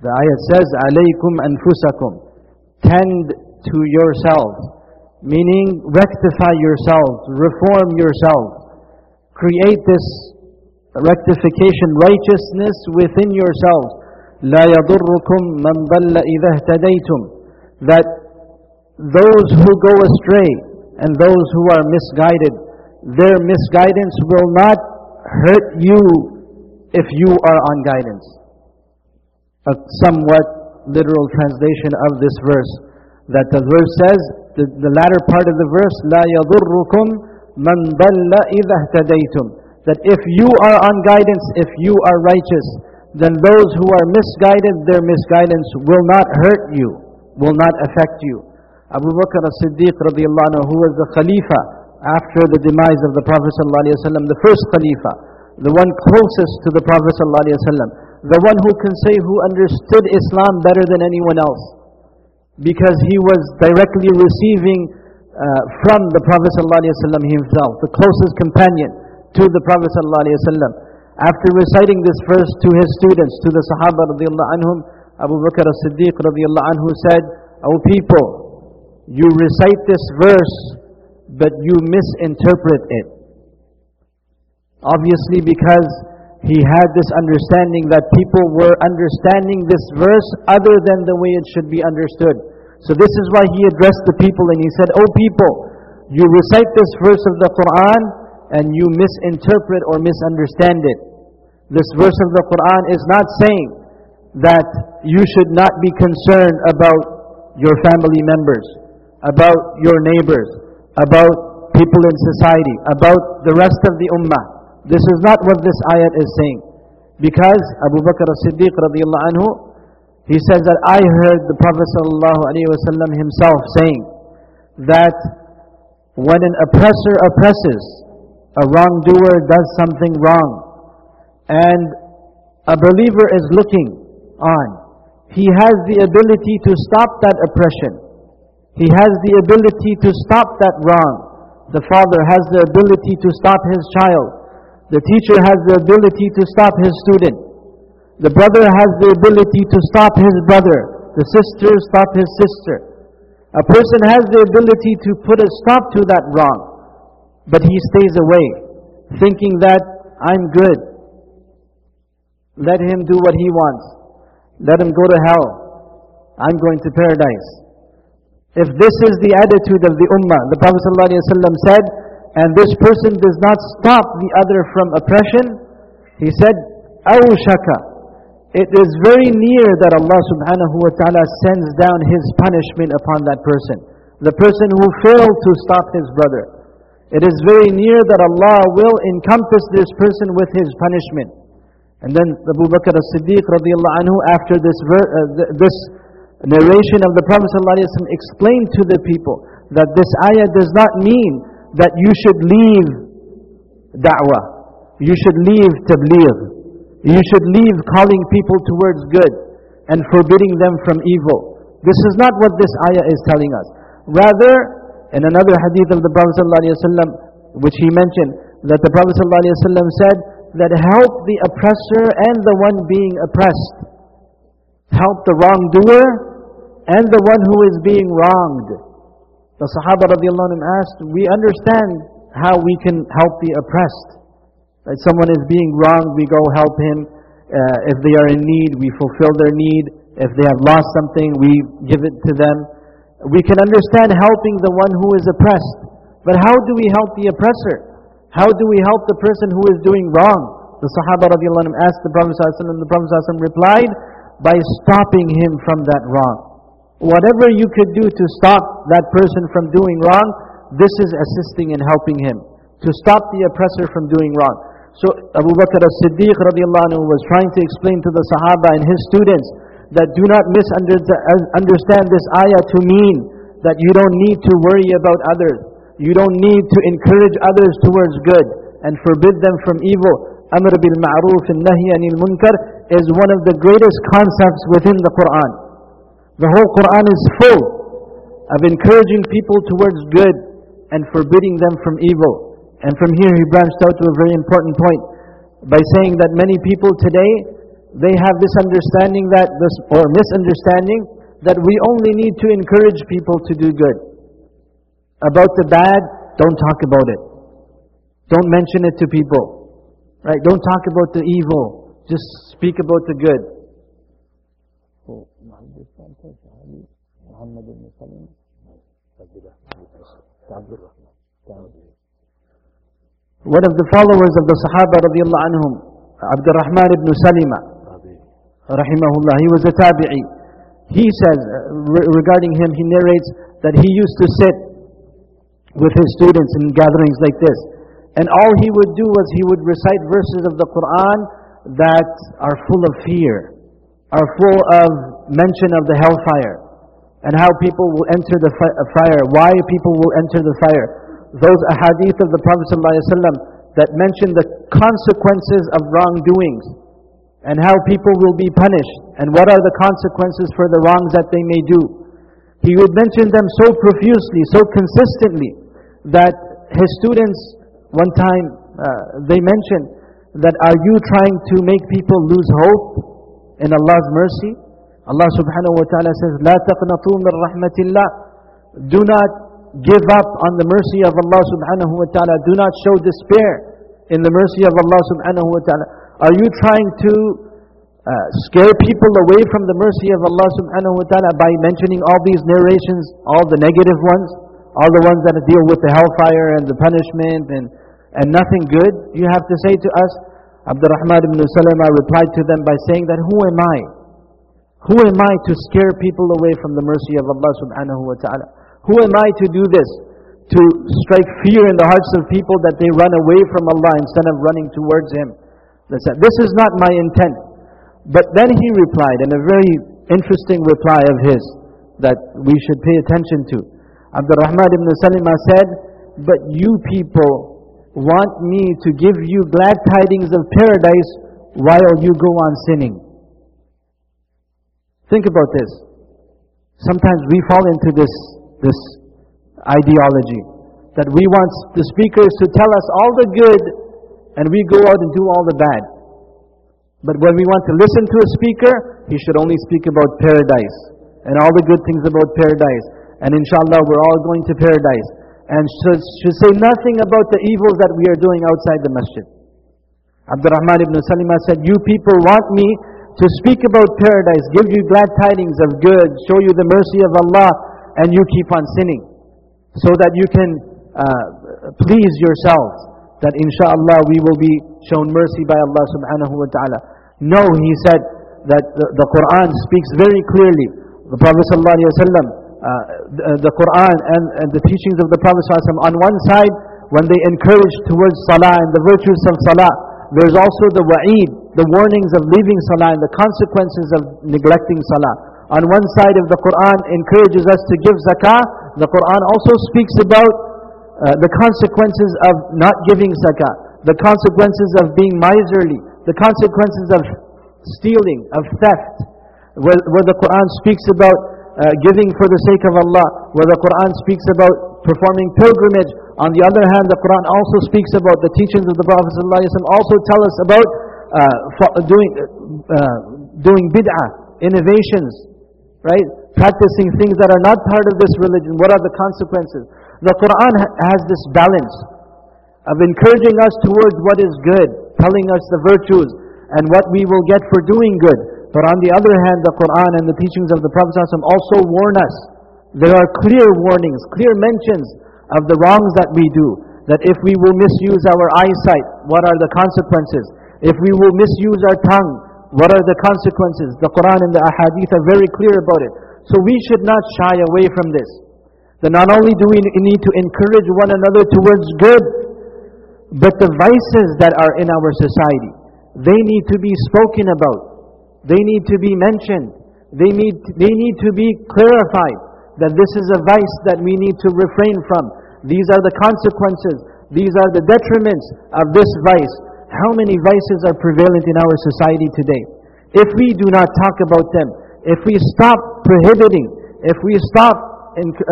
[SPEAKER 2] The ayat says, alaykum anfusakum. Tend to yourselves. Meaning, rectify yourselves, reform yourselves. Create this rectification, righteousness within yourselves. لا يضركم من ضل إذا اهتديتم that those who go astray and those who are misguided their misguidance will not hurt you if you are on guidance a somewhat literal translation of this verse that the verse says the, the latter part of the verse لا يضركم من ضل إذا اهتديتم that if you are on guidance if you are righteous then those who are misguided, their misguidance will not hurt you, will not affect you. Abu Bakr as-Siddiq radiallahu anhu, who was the Khalifa after the demise of the Prophet sallallahu the first Khalifa, the one closest to the Prophet sallallahu the one who can say who understood Islam better than anyone else, because he was directly receiving uh, from the Prophet sallallahu himself, the closest companion to the Prophet sallallahu after reciting this verse to his students, to the Sahaba radiallahu anhum, Abu Bakr as-Siddiq radiallahu anhu said, O people, you recite this verse, but you misinterpret it. Obviously because he had this understanding that people were understanding this verse other than the way it should be understood. So this is why he addressed the people and he said, O people, you recite this verse of the Quran and you misinterpret or misunderstand it. This verse of the Quran is not saying that you should not be concerned about your family members, about your neighbors, about people in society, about the rest of the ummah. This is not what this ayat is saying. Because Abu Bakr as-Siddiq radiallahu anhu, he says that I heard the Prophet sallallahu alaihi wasallam himself saying that when an oppressor oppresses, a wrongdoer does something wrong, and a believer is looking on, he has the ability to stop that oppression. He has the ability to stop that wrong. The father has the ability to stop his child. The teacher has the ability to stop his student. The brother has the ability to stop his brother. The sister stop his sister. A person has the ability to put a stop to that wrong. But he stays away, thinking that I'm good. Let him do what he wants. Let him go to hell. I'm going to paradise. If this is the attitude of the ummah, the Prophet ﷺ said, and this person does not stop the other from oppression, he said, أَوْشَكَ It is very near that Allah subhanahu wa ta'ala sends down His punishment upon that person. The person who failed to stop his brother. It is very near that Allah will encompass this person with His punishment. And then Abu Bakr as-Siddiq radiallahu anhu, after this, ver- uh, th- this narration of the Prophet ﷺ explained to the people that this ayah does not mean that you should leave da'wah. You should leave tabligh. You should leave calling people towards good and forbidding them from evil. This is not what this ayah is telling us. Rather, in another hadith of the Prophet ﷺ, which he mentioned, that the Prophet ﷺ said that help the oppressor and the one being oppressed. Help the wrongdoer and the one who is being wronged. The Sahaba radiallahu anhum asked, we understand how we can help the oppressed. That someone is being wronged, we go help him. Uh, if they are in need, we fulfill their need. If they have lost something, we give it to them. We can understand helping the one who is oppressed. But how do we help the oppressor? How do we help the person who is doing wrong? The Sahaba radiallahu asked the Prophet ﷺ, and the Prophet ﷺ replied, by stopping him from that wrong. Whatever you could do to stop that person from doing wrong, this is assisting and helping him. To stop the oppressor from doing wrong. So Abu Bakr as-Siddiq radiallahu was trying to explain to the Sahaba and his students that do not misunderstand this ayah to mean that you don't need to worry about others. You don't need to encourage others towards good and forbid them from evil. Amr bil ma'ruf and nahi anil munkar is one of the greatest concepts within the Quran. The whole Quran is full of encouraging people towards good and forbidding them from evil. And from here he branched out to a very important point by saying that many people today they have this understanding that this or misunderstanding that we only need to encourage people to do good. About the bad, don't talk about it. Don't mention it to people. Right? Don't talk about the evil. Just speak about the good. One of the followers of the Sahaba radiallahu anhum, Abdul Rahman ibn Salima, rahimahullah, he was a tabi'i. He says, regarding him, he narrates that he used to sit with his students in gatherings like this. And all he would do was he would recite verses of the Quran that are full of fear, are full of mention of the hellfire, and how people will enter the fi- uh, fire, why people will enter the fire. Those ahadith of the Prophet ﷺ that mention the consequences of wrongdoings, and how people will be punished, and what are the consequences for the wrongs that they may do. He would mention them so profusely, so consistently, that his students, one time, uh, they mentioned that are you trying to make people lose hope in Allah's mercy? Allah subhanahu wa ta'ala says, لا تقنطوا من رحمة الله. Do not give up on the mercy of Allah subhanahu wa ta'ala. Do not show despair in the mercy of Allah subhanahu wa ta'ala. Are you trying to uh, scare people away from the mercy of Allah subhanahu wa ta'ala by mentioning all these narrations, all the negative ones, all the ones that deal with the hellfire and the punishment and, and nothing good, you have to say to us, Abdurrahman ibn Salama replied to them by saying that, Who am I? Who am I to scare people away from the mercy of Allah subhanahu wa ta'ala? Who am I to do this? To strike fear in the hearts of people that they run away from Allah instead of running towards Him. This is not my intent. But then he replied, in a very interesting reply of his, that we should pay attention to. Abdul Rahman ibn Salima said, But you people want me to give you glad tidings of paradise while you go on sinning. Think about this. Sometimes we fall into this, this ideology that we want the speakers to tell us all the good and we go out and do all the bad. But when we want to listen to a speaker, he should only speak about paradise and all the good things about paradise. And inshallah, we're all going to paradise. And should, should say nothing about the evils that we are doing outside the masjid. Abdurrahman ibn Salima said, You people want me to speak about paradise, give you glad tidings of good, show you the mercy of Allah, and you keep on sinning. So that you can uh, please yourselves. That inshallah we will be shown mercy by Allah subhanahu wa ta'ala. No, he said that the, the Quran speaks very clearly. The Prophet sallallahu alayhi wa sallam, uh, the, the Quran and, and the teachings of the Prophet ﷺ, on one side, when they encourage towards salah and the virtues of salah, there's also the wa'id, the warnings of leaving salah and the consequences of neglecting salah. On one side of the Quran encourages us to give zakah, the Quran also speaks about uh, the consequences of not giving zakah, the consequences of being miserly, the consequences of stealing, of theft, where, where the Quran speaks about uh, giving for the sake of Allah, where the Quran speaks about performing pilgrimage. On the other hand, the Quran also speaks about the teachings of the Prophet ﷺ, also tell us about uh, doing, uh, doing bid'ah, innovations, right? Practicing things that are not part of this religion. What are the consequences? The Quran has this balance of encouraging us towards what is good, telling us the virtues and what we will get for doing good. But on the other hand, the Quran and the teachings of the Prophet also warn us. There are clear warnings, clear mentions of the wrongs that we do. That if we will misuse our eyesight, what are the consequences? If we will misuse our tongue, what are the consequences? The Quran and the Ahadith are very clear about it. So we should not shy away from this. That not only do we need to encourage one another towards good, but the vices that are in our society, they need to be spoken about. They need to be mentioned. They need, they need to be clarified that this is a vice that we need to refrain from. These are the consequences. These are the detriments of this vice. How many vices are prevalent in our society today? If we do not talk about them, if we stop prohibiting, if we stop in, uh,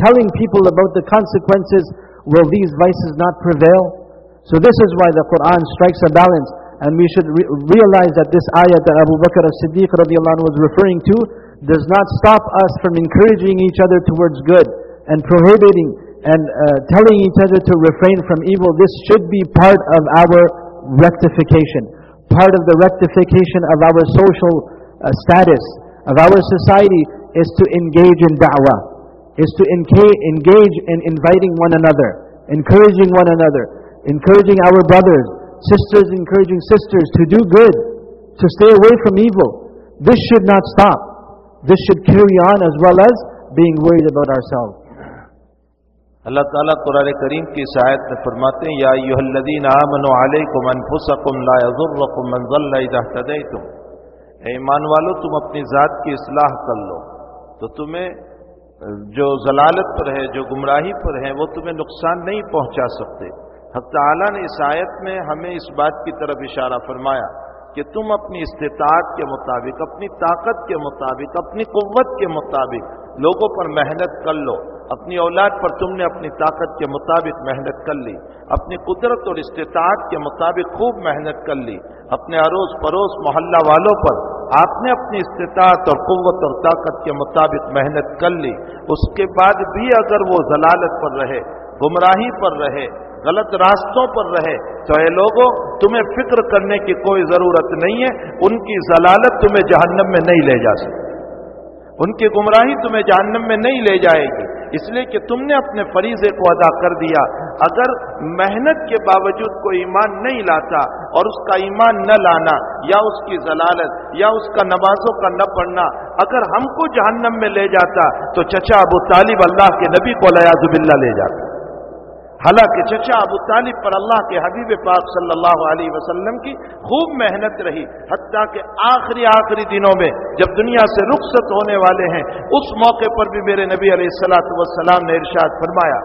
[SPEAKER 2] telling people about the consequences, will these vices not prevail? So this is why the Quran strikes a balance. And we should re realize that this ayah that Abu Bakr as-Siddiq was referring to does not stop us from encouraging each other towards good and prohibiting and uh, telling each other to refrain from evil. This should be part of our rectification, part of the rectification of our social uh, status, of our society, is to engage in da'wah, is to engage in inviting one another, encouraging one another, encouraging our brothers, sisters encouraging sisters to do good, to stay away from evil. This should not stop. This should carry on as well as being worried about ourselves.
[SPEAKER 1] تو تمہیں جو ضلالت پر ہے، جو گمراہی پر ہے، وہ تمہیں نقصان نہیں پہنچا سکتے۔ حق تعالیٰ نے اس آیت میں ہمیں اس بات کی طرف اشارہ فرمایا کہ تم اپنی استطاعت کے مطابق، اپنی طاقت کے مطابق، اپنی قوت کے مطابق لوگوں پر محنت کر لو۔ اپنی اولاد پر تم نے اپنی طاقت کے مطابق محنت کر لی۔ اپنی قدرت اور استطاعت کے مطابق خوب محنت کر لی۔ اپنے اروز پڑوس محلہ والوں پر آپ نے اپنی استطاعت اور قوت اور طاقت کے مطابق محنت کر لی، اس کے بعد بھی اگر وہ ضلالت پر رہے، گمراہی پر رہے، غلط راستوں پر رہے، تو اے لوگوں، تمہیں فکر کرنے کی کوئی ضرورت نہیں ہے، ان کی ضلالت تمہیں جہنم میں نہیں لے جا سکتی۔ ان کی گمراہی تمہیں جہنم میں نہیں لے جائے گی۔ اس لیے کہ تم نے اپنے فریضے کو ادا کر دیا۔ اگر محنت کے باوجود کوئی ایمان نہیں لاتا اور اس کا ایمان نہ لانا، یا اس کی ضلالت، یا اس کا نمازوں کا نہ پڑھنا، اگر ہم کو جہنم میں لے جاتا تو چچا ابو طالب اللہ کے نبی کو لیاز بلّہ لے جاتا۔ حالانکہ چچا ابو طالب پر اللہ کے حبیب پاک صلی اللہ علیہ وسلم کی خوب محنت رہی، حتیٰ کہ آخری آخری دنوں میں جب دنیا سے رخصت ہونے والے ہیں، اس موقع پر بھی میرے نبی علیہ السلاۃ وسلام نے ارشاد فرمایا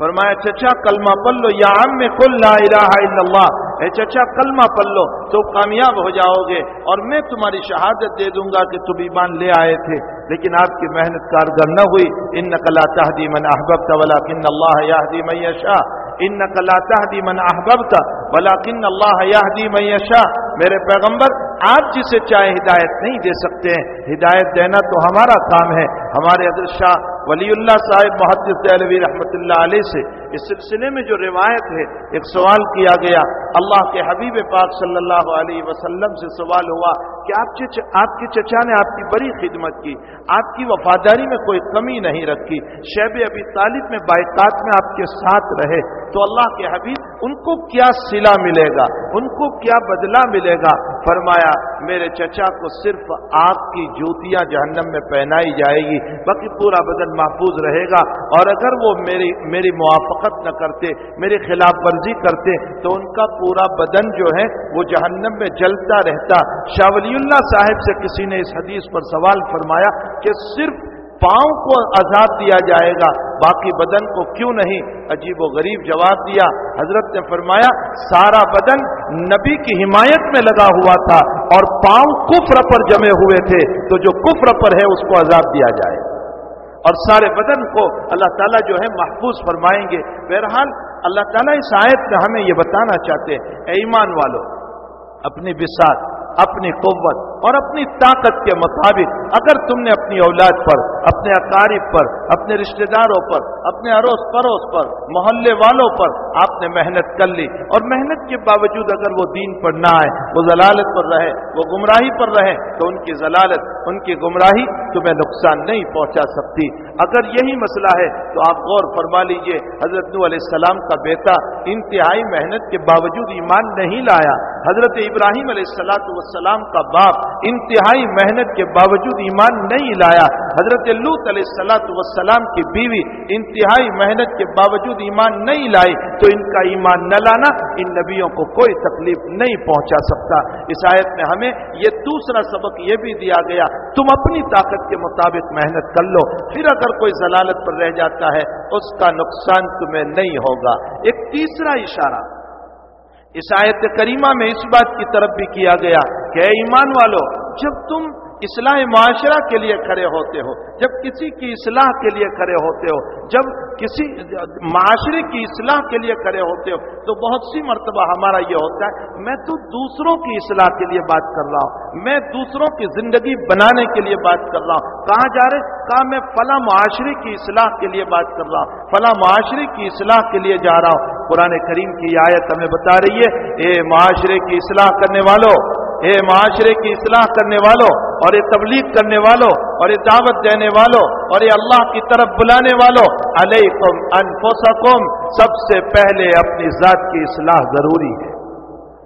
[SPEAKER 1] فرمایا، چچا کلمہ پلو لو، یا عم کل لا الہ الا اللہ۔ اے چچا، کلمہ پلو تو کامیاب ہو جاؤ گے۔ اور میں تمہاری شہادت دے دوں گا کہ تم ایمان لے آئے تھے۔ لیکن آپ کی محنت کارگر نہ ہوئی۔ ان نقلا تحدی من احبب طولا کن اللہ یادی میشا انك لا تهدي من احببت ولكن الله يهدي من يشاء۔ میرے پیغمبر، آپ جسے چاہے ہدایت نہیں دے سکتے ہیں۔ ہدایت دینا تو ہمارا کام ہے۔ ہمارے حضرت شاہ ولی اللہ صاحب محدث علوی رحمۃ اللہ علیہ سے اس سلسلے میں جو روایت ہے، ایک سوال کیا گیا۔ اللہ کے حبیب پاک صلی اللہ علیہ وسلم سے سوال ہوا کہ آپ کے آپ کے چچا نے آپ کی بڑی خدمت کی، آپ کی وفاداری میں کوئی کمی نہیں رکھی۔ شیب ابی طالب میں بائکات میں آپ کے ساتھ رہے۔ تو اللہ کے حبیب ان کو کیا سلا ملے گا؟ ان کو کیا بدلہ ملے گا؟ فرمایا، میرے چچا کو صرف آگ کی جوتیاں جہنم میں پہنائی جائے گی، باقی پورا بدن محفوظ رہے گا۔ اور اگر وہ میری میری موافقت نہ کرتے، میری خلاف ورزی کرتے، تو ان کا پورا بدن جو ہے، وہ جہنم میں جلتا رہتا۔ شاہ ولی اللہ صاحب سے کسی نے اس حدیث پر سوال فرمایا کہ صرف پاؤں کو آزاد دیا جائے گا، باقی بدن کو کیوں نہیں؟ عجیب و غریب جواب دیا۔ حضرت نے فرمایا، سارا بدن نبی کی حمایت میں لگا ہوا تھا اور پاؤں کفر پر جمے ہوئے تھے۔ تو جو کفر پر ہے، اس کو آزاد دیا جائے۔ اور سارے بدن کو اللہ تعالیٰ جو ہے، محفوظ فرمائیں گے۔ بہرحال، اللہ تعالیٰ اس آیت میں ہمیں یہ بتانا چاہتے ہیں، اے ایمان والو، اپنی بسات اپنی قوت اور اپنی طاقت کے مطابق اگر تم نے اپنی اولاد پر، اپنے اقارب پر، اپنے رشتہ داروں پر، اپنے اڑوس پڑوس پر، محلے والوں پر آپ نے محنت کر لی اور محنت کے باوجود اگر وہ دین پر نہ آئے، وہ ضلالت پر رہے، وہ گمراہی پر رہے، تو ان کی ضلالت، ان کی گمراہی تمہیں نقصان نہیں پہنچا سکتی۔ اگر یہی مسئلہ ہے تو آپ غور فرما لیجیے، حضرت نو علیہ السلام کا بیٹا انتہائی محنت کے باوجود ایمان نہیں لایا۔ حضرت ابراہیم علیہ السلاۃ والسلام کا باپ انتہائی محنت کے باوجود ایمان نہیں لایا۔ حضرت لوت علیہ السلاۃ وسلام کی بیوی انتہائی محنت کے باوجود ایمان نہیں لائی، تو ان کا ایمان نہ لانا ان نبیوں کو کوئی تکلیف نہیں پہنچا سکتا۔ اس آیت میں ہمیں یہ دوسرا سبق یہ بھی دیا گیا، تم اپنی طاقت کے مطابق محنت کر لو، پھر اگر کوئی ضلالت پر رہ جاتا ہے، اس کا نقصان تمہیں نہیں ہوگا۔ ایک تیسرا اشارہ اس آیت کریمہ میں اس بات کی طرف بھی کیا گیا کہ اے ایمان والو، جب تم اصلاح معاشرہ کے لیے کھڑے ہوتے ہو، جب کسی کی اصلاح کے لیے کھڑے ہوتے ہو، جب کسی معاشرے کی اصلاح کے لیے کھڑے ہوتے ہو، تو بہت سی مرتبہ ہمارا یہ ہوتا ہے، میں تو دوسروں کی اصلاح کے لیے بات کر رہا ہوں، میں دوسروں کی زندگی بنانے کے لیے بات کر رہا ہوں، کہاں جا رہے؟ کہاں میں فلاں معاشرے کی اصلاح کے لیے بات کر رہا ہوں، فلاں معاشرے کی اصلاح کے لیے جا رہا ہوں۔ قرآن کریم کی آیت ہمیں بتا رہی ہے، اے معاشرے کی اصلاح کرنے والوں اے معاشرے کی اصلاح کرنے والوں اور یہ تبلیغ کرنے والوں اور یہ دعوت دینے والوں اور یہ اللہ کی طرف بلانے والوں، علیکم انفسکم، سب سے پہلے اپنی ذات کی اصلاح ضروری ہے۔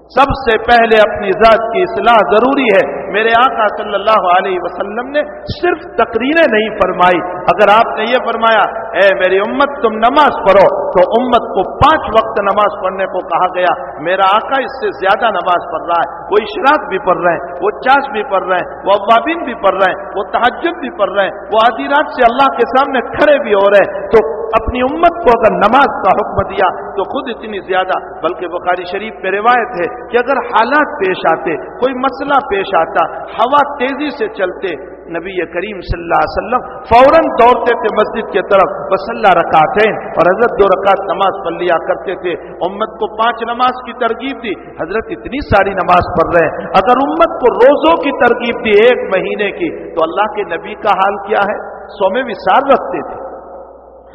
[SPEAKER 1] سب سے پہلے اپنی ذات کی اصلاح ضروری ہے۔ میرے آقا صلی اللہ علیہ وسلم نے صرف تقریریں نہیں فرمائی۔ اگر آپ نے یہ فرمایا، اے میری امت، تم نماز پڑھو، تو امت کو پانچ وقت نماز پڑھنے کو کہا گیا۔ میرا آقا اس سے زیادہ نماز پڑھ رہا ہے۔ وہ اشراق بھی پڑھ رہے ہیں، وہ چاش بھی پڑھ رہے ہیں، وہ ابابین بھی پڑھ رہے ہیں، وہ تحجب بھی پڑھ رہے ہیں۔ وہ آدھی رات سے اللہ کے سامنے کھڑے بھی ہو رہے ہیں۔ تو اپنی امت کو اگر نماز کا حکم دیا تو خود اتنی زیادہ، بلکہ بخاری شریف پہ روایت ہے کہ اگر حالات پیش آتے، کوئی مسئلہ پیش آتا، ہوا تیزی سے چلتے، نبی کریم صلی اللہ علیہ وسلم فوراً دوڑتے تھے مسجد کے طرف، بس اللہ رکھاتے اور حضرت دو رکعت نماز پڑھ لیا کرتے تھے۔ امت کو پانچ نماز کی ترغیب دی، حضرت اتنی ساری نماز پڑھ رہے ہیں۔ اگر امت کو روزوں کی ترغیب دی ایک مہینے کی، تو اللہ کے نبی کا حال کیا ہے؟ سو میں وسار رکھتے تھے۔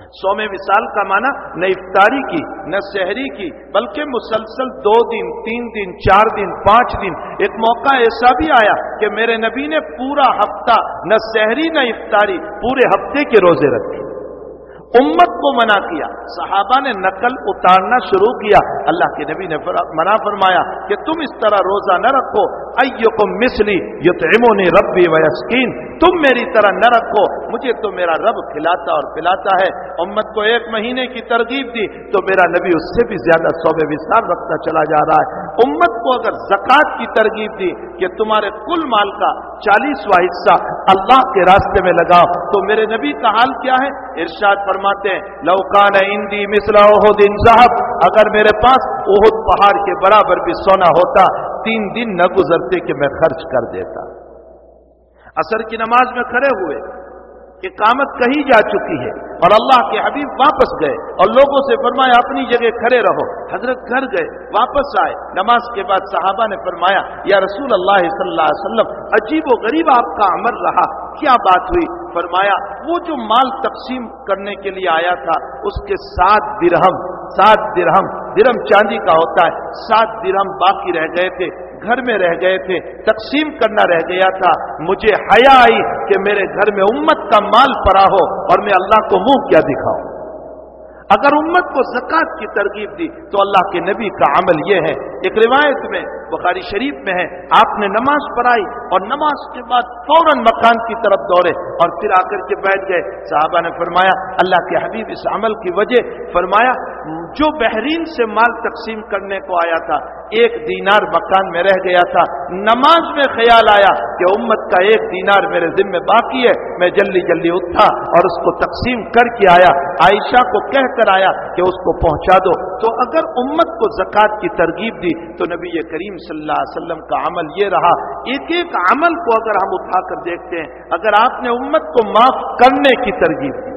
[SPEAKER 1] سو وصال کا معنی نہ افطاری کی، نہ شہری کی، بلکہ مسلسل دو دن، تین دن، چار دن، پانچ دن۔ ایک موقع ایسا بھی آیا کہ میرے نبی نے پورا ہفتہ نہ شہری نہ افطاری، پورے ہفتے کے روزے رکھے۔ امت کو منع کیا۔ صحابہ نے نقل اتارنا شروع کیا۔ اللہ کے نبی نے منع فرمایا کہ تم اس طرح روزہ نہ رکھو۔ ایکم مثلی یطعمونی ربی یسکین تم میری طرح نہ رکھو۔ مجھے تو میرا رب کھلاتا اور پلاتا ہے۔ امت کو ایک مہینے کی ترغیب دی تو میرا نبی اس سے بھی زیادہ صوبے وسار رکھتا چلا جا رہا ہے۔ امت کو اگر زکوٰۃ کی ترغیب دی کہ تمہارے کل مال کا چالیسواں حصہ اللہ کے راستے میں لگاؤ تو میرے نبی کا حال کیا ہے؟ ارشاد پر فرماتے ہیں لوکان اندی مثلا عہد ان صاحب اگر میرے پاس عہد پہاڑ کے برابر بھی سونا ہوتا، تین دن نہ گزرتے کہ میں خرچ کر دیتا۔ اثر کی نماز میں کھڑے ہوئے کہ قامت کہی جا چکی ہے اور اللہ کے حبیب واپس گئے اور لوگوں سے فرمایا، اپنی جگہ کھڑے رہو۔ حضرت گھر گئے، واپس آئے۔ نماز کے بعد صحابہ نے فرمایا، یا رسول اللہ صلی اللہ علیہ وسلم، عجیب و غریب آپ کا عمل رہا، کیا بات ہوئی؟ فرمایا، وہ جو مال تقسیم کرنے کے لیے آیا تھا، اس کے سات درہم سات درہم درہم چاندی کا ہوتا ہے، سات درہم باقی رہ گئے تھے، گھر میں رہ گئے تھے، تقسیم کرنا رہ گیا تھا، مجھے حیا آئی کہ میرے گھر میں امت کا مال پڑا ہو اور میں اللہ کو منہ کیا دکھاؤں۔ اگر امت کو زکات کی ترغیب دی تو اللہ کے نبی کا عمل یہ ہے۔ ایک روایت میں بخاری شریف میں ہے۔ آپ نے نماز پڑھائی اور نماز کے بعد فوراً مکان کی طرف دوڑے اور پھر آ کر کے بیٹھ گئے۔ صحابہ نے فرمایا، اللہ کے حبیب اس عمل کی وجہ فرمایا، جو بحرین سے مال تقسیم کرنے کو آیا تھا، ایک دینار مکان میں رہ گیا تھا۔ نماز میں خیال آیا کہ امت کا ایک دینار میرے ذمہ باقی ہے۔ میں جلدی جلدی اٹھا اور اس کو تقسیم کر کے آیا۔ عائشہ کو کہہ کر آیا کہ اس کو پہنچا دو۔ تو اگر امت کو زکوٰۃ کی ترغیب دی تو نبی کریم صلی اللہ علیہ وسلم کا عمل یہ رہا، ایک ایک عمل کو اگر ہم اٹھا کر دیکھتے ہیں، اگر آپ نے امت کو معاف کرنے کی ترغیب دی،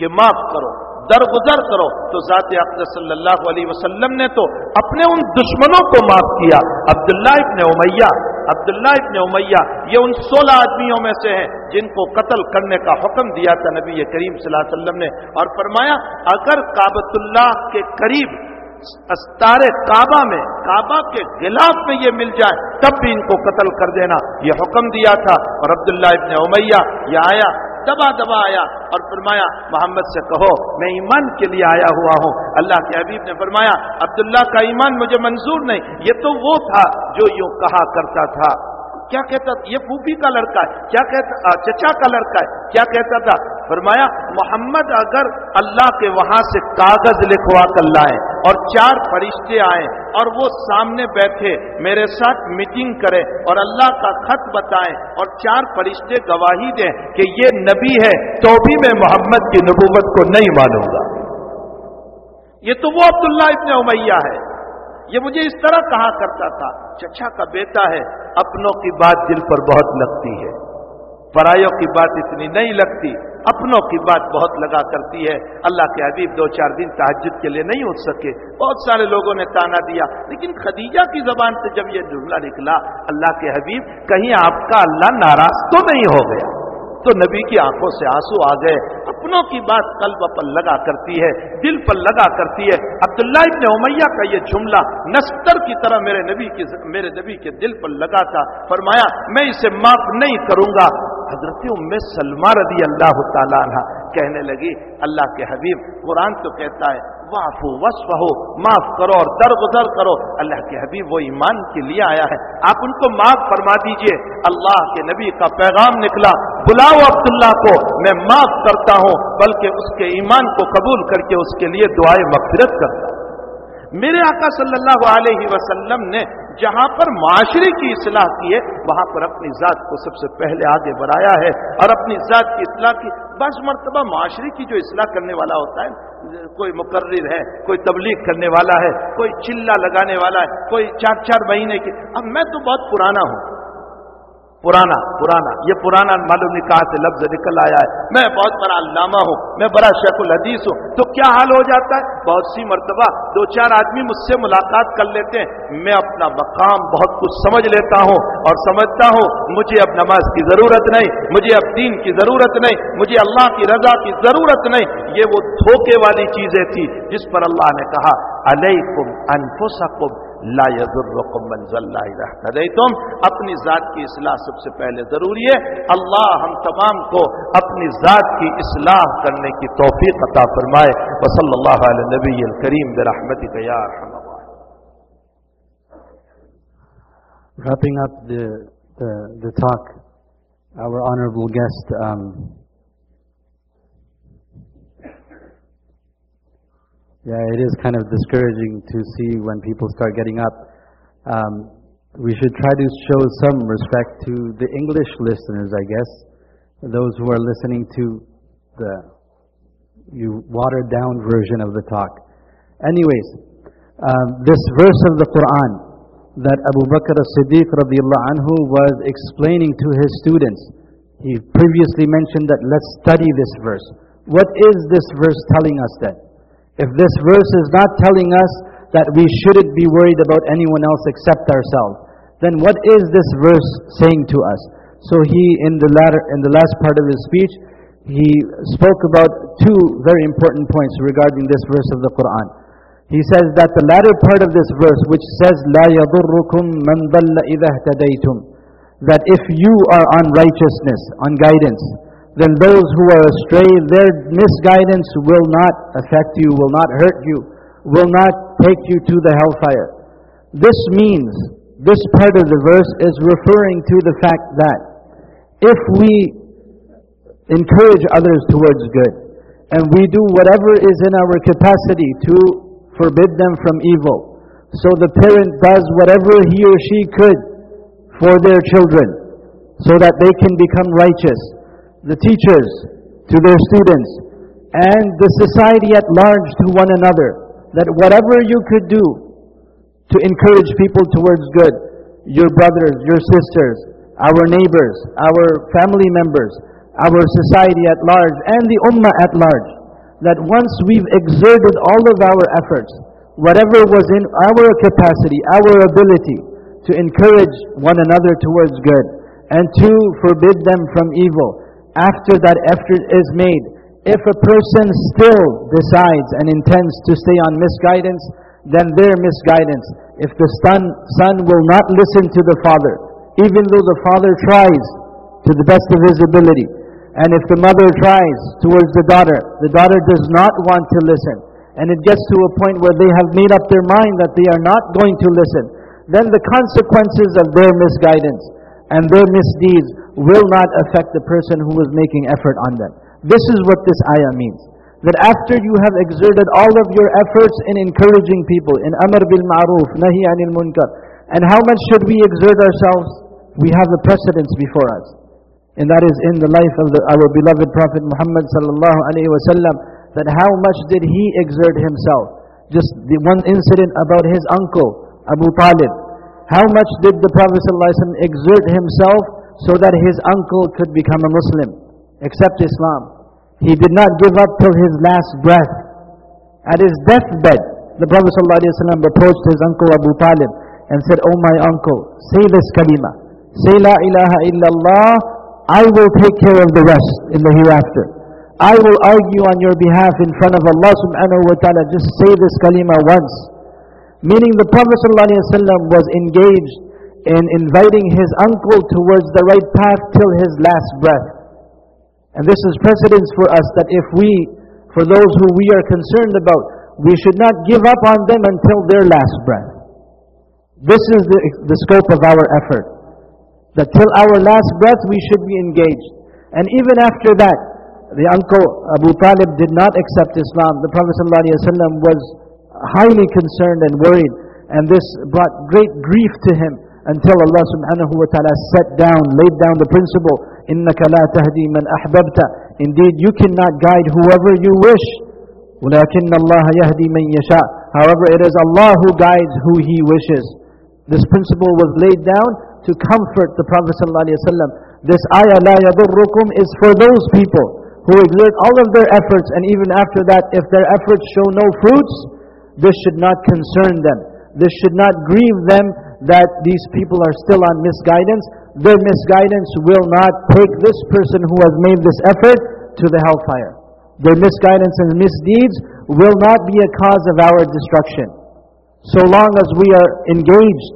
[SPEAKER 1] کہ معاف کرو، درگزر کرو، تو ذات اقدس صلی اللہ علیہ وسلم نے تو اپنے ان دشمنوں کو معاف کیا۔ عبداللہ ابن امیہ، عبداللہ ابن امیہ، یہ ان سولہ آدمیوں میں سے ہیں جن کو قتل کرنے کا حکم دیا تھا نبی کریم صلی اللہ علیہ وسلم نے۔ اور فرمایا، اگر کابت اللہ کے قریب استار کعبہ میں، کعبہ کے غلاف میں یہ مل جائے، تب بھی ان کو قتل کر دینا۔ یہ حکم دیا تھا اور عبداللہ ابن امیہ یہ آیا، دبا دبا آیا اور فرمایا، محمد سے کہو، میں ایمان کے لیے آیا ہوا ہوں۔ اللہ کے حبیب نے فرمایا، عبداللہ کا ایمان مجھے منظور نہیں۔ یہ تو وہ تھا جو یوں کہا کرتا تھا۔ کیا کہتا تھا یہ پھوپھی کا لڑکا ہے۔ کیا کہتا چچا کا لڑکا ہے۔ کیا کہتا تھا؟ فرمایا، محمد اگر اللہ کے وہاں سے کاغذ لکھوا کر لائے اور چار فرشتے آئے اور وہ سامنے بیٹھے، میرے ساتھ میٹنگ کرے اور اللہ کا خط بتائیں اور چار فرشتے گواہی دیں کہ یہ نبی ہے، تو بھی میں محمد کی نبوت کو نہیں مانوں گا۔ یہ تو وہ عبداللہ ابن امیہ ہے۔ یہ مجھے اس طرح کہا کرتا تھا۔ چچا کا بیٹا ہے، اپنوں کی بات دل پر بہت لگتی ہے۔ پرایوں کی بات اتنی نہیں لگتی، اپنوں کی بات بہت لگا کرتی ہے۔ اللہ کے حبیب دو چار دن تحجد کے لیے نہیں اٹھ سکے۔ بہت سارے لوگوں نے تانا دیا، لیکن خدیجہ کی زبان سے جب یہ جملہ نکلا، اللہ کے حبیب، کہیں آپ کا اللہ ناراض تو نہیں ہو گیا۔ تو نبی کی آنکھوں سے آنسو آ گئے، اپنوں کی بات قلب پر لگا کرتی ہے، دل پر لگا کرتی ہے۔ عبداللہ ابن امیہ کا یہ جملہ نستر کی طرح میرے نبی کی میرے نبی کے دل پر لگا تھا۔ فرمایا، میں اسے معاف نہیں کروں گا۔ حضرت ام سلمہ رضی اللہ تعالیٰ عنہ کہنے لگی، اللہ کے حبیب، قرآن تو کہتا ہے واف وصف ہو معاف کرو اور درگزر کرو۔ اللہ کے حبیب وہ ایمان کے لیے آیا ہے۔ آپ ان کو معاف فرما دیجیے۔ اللہ کے نبی کا پیغام نکلا۔ بلاؤ عبداللہ کو، میں معاف کرتا ہوں، بلکہ اس کے ایمان کو قبول کر کے اس کے لیے دعائیں مغفرت کرتا ہوں۔ میرے آقا صلی اللہ علیہ وسلم نے جہاں پر معاشرے کی اصلاح کی ہے، وہاں پر اپنی ذات کو سب سے پہلے آگے بڑھایا ہے اور اپنی ذات کی اصلاح کی بس مرتبہ معاشرے کی جو اصلاح کرنے والا ہوتا ہے، کوئی مقرر ہے، کوئی تبلیغ کرنے والا ہے، کوئی چلہ لگانے والا ہے، کوئی چار چار مہینے کی، اب میں تو بہت پرانا ہوں۔ پرانا پرانا، یہ پرانا معلوم نہیں کہاں سے لفظ نکل آیا ہے۔ میں بہت بڑا علامہ ہوں، میں بڑا شیخ الحدیث ہوں، تو کیا حال ہو جاتا ہے؟ بہت سی مرتبہ دو چار آدمی مجھ سے ملاقات کر لیتے ہیں۔ میں اپنا مقام بہت کچھ سمجھ لیتا ہوں اور سمجھتا ہوں، مجھے اب نماز کی ضرورت نہیں، مجھے اب دین کی ضرورت نہیں، مجھے اللہ کی رضا کی ضرورت نہیں۔ یہ وہ دھوکے والی چیزیں تھی جس پر اللہ نے کہا، علیکم انفسکم لا یزرکم من ذلّہ تم اپنی ذات کی اصلاح سب سے پہلے ضروری ہے۔ اللہ ہم تمام کو اپنی ذات کی اصلاح کرنے کی توفیق عطا فرمائے۔ وصلی اللہ علیہ نبی الکریم برحمتی یا
[SPEAKER 2] Wrapping up the, the, the talk, our honorable guest um, Yeah, it is kind of discouraging to see when people start getting up. Um, we should try to show some respect to the English listeners, I guess, those who are listening to the you watered down version of the talk. Anyways, um, this verse of the Quran that Abu Bakr as-Siddiq anhu was explaining to his students. He previously mentioned that let's study this verse. What is this verse telling us then? If this verse is not telling us that we shouldn't be worried about anyone else except ourselves, then what is this verse saying to us? So he, in the latter, in the last part of his speech, he spoke about two very important points regarding this verse of the Quran. He says that the latter part of this verse, which says, لا يضركم من ضل إذا اهتديتم, that if you are on righteousness, on guidance, then those who are astray, their misguidance will not affect you, will not hurt you, will not take you to the hellfire. This means, this part of the verse is referring to the fact that if we encourage others towards good, and we do whatever is in our capacity to forbid them from evil, so the parent does whatever he or she could for their children, so that they can become righteous, the teachers to their students, and the society at large to one another, that whatever you could do to encourage people towards good, your brothers, your sisters, our neighbors, our family members, our society at large, and the ummah at large, that once we've exerted all of our efforts, whatever was in our capacity, our ability to encourage one another towards good, and to forbid them from evil, after that effort is made, if a person still decides and intends to stay on misguidance, then their misguidance. If the son, son will not listen to the father, even though the father tries to the best of his ability, and if the mother tries towards the daughter, the daughter does not want to listen, and it gets to a point where they have made up their mind that they are not going to listen, then the consequences of their misguidance and their misdeeds will not affect the person who is making effort on them. This is what this ayah means. That after you have exerted all of your efforts in encouraging people, in amr bil ma'ruf, nahi anil munkar, and how much should we exert ourselves? We have a precedence before us. And that is in the life of the, our beloved Prophet Muhammad sallallahu alaihi wasallam, that how much did he exert himself? Just the one incident about his uncle, Abu Talib, how much did the Prophet ﷺ exert himself so that his uncle could become a Muslim, accept Islam? He did not give up till his last breath. At his deathbed, the Prophet ﷺ approached his uncle Abu Talib and said, Oh my uncle, say this kalima. Say La ilaha illallah, I will take care of the rest in the hereafter. I will argue on your behalf in front of Allah subhanahu wa ta'ala. Just say this kalima once. Meaning the Prophet ﷺ was engaged in inviting his uncle towards the right path till his last breath. And this is precedence for us that if we, for those who we are concerned about, we should not give up on them until their last breath. This is the, the scope of our effort. That till our last breath we should be engaged. And even after that, the uncle Abu Talib did not accept Islam. The Prophet ﷺ was highly concerned and worried. And this brought great grief to him until Allah subhanahu wa ta'ala set down, laid down the principle, إِنَّكَ لَا تَهْدِي مَنْ أَحْبَبْتَ Indeed, you cannot guide whoever you wish. وَلَكِنَّ اللَّهَ يَهْدِي مَنْ يَشَاء However, it is Allah who guides who He wishes. This principle was laid down to comfort the Prophet ﷺ. This ayah, law يضركم, is for those people who exert all of their efforts and even after that, if their efforts show no fruits, this should not concern them. This should not grieve them that these people are still on misguidance. Their misguidance will not take this person who has made this effort to the hellfire. Their misguidance and misdeeds will not be a cause of our destruction. So long as we are engaged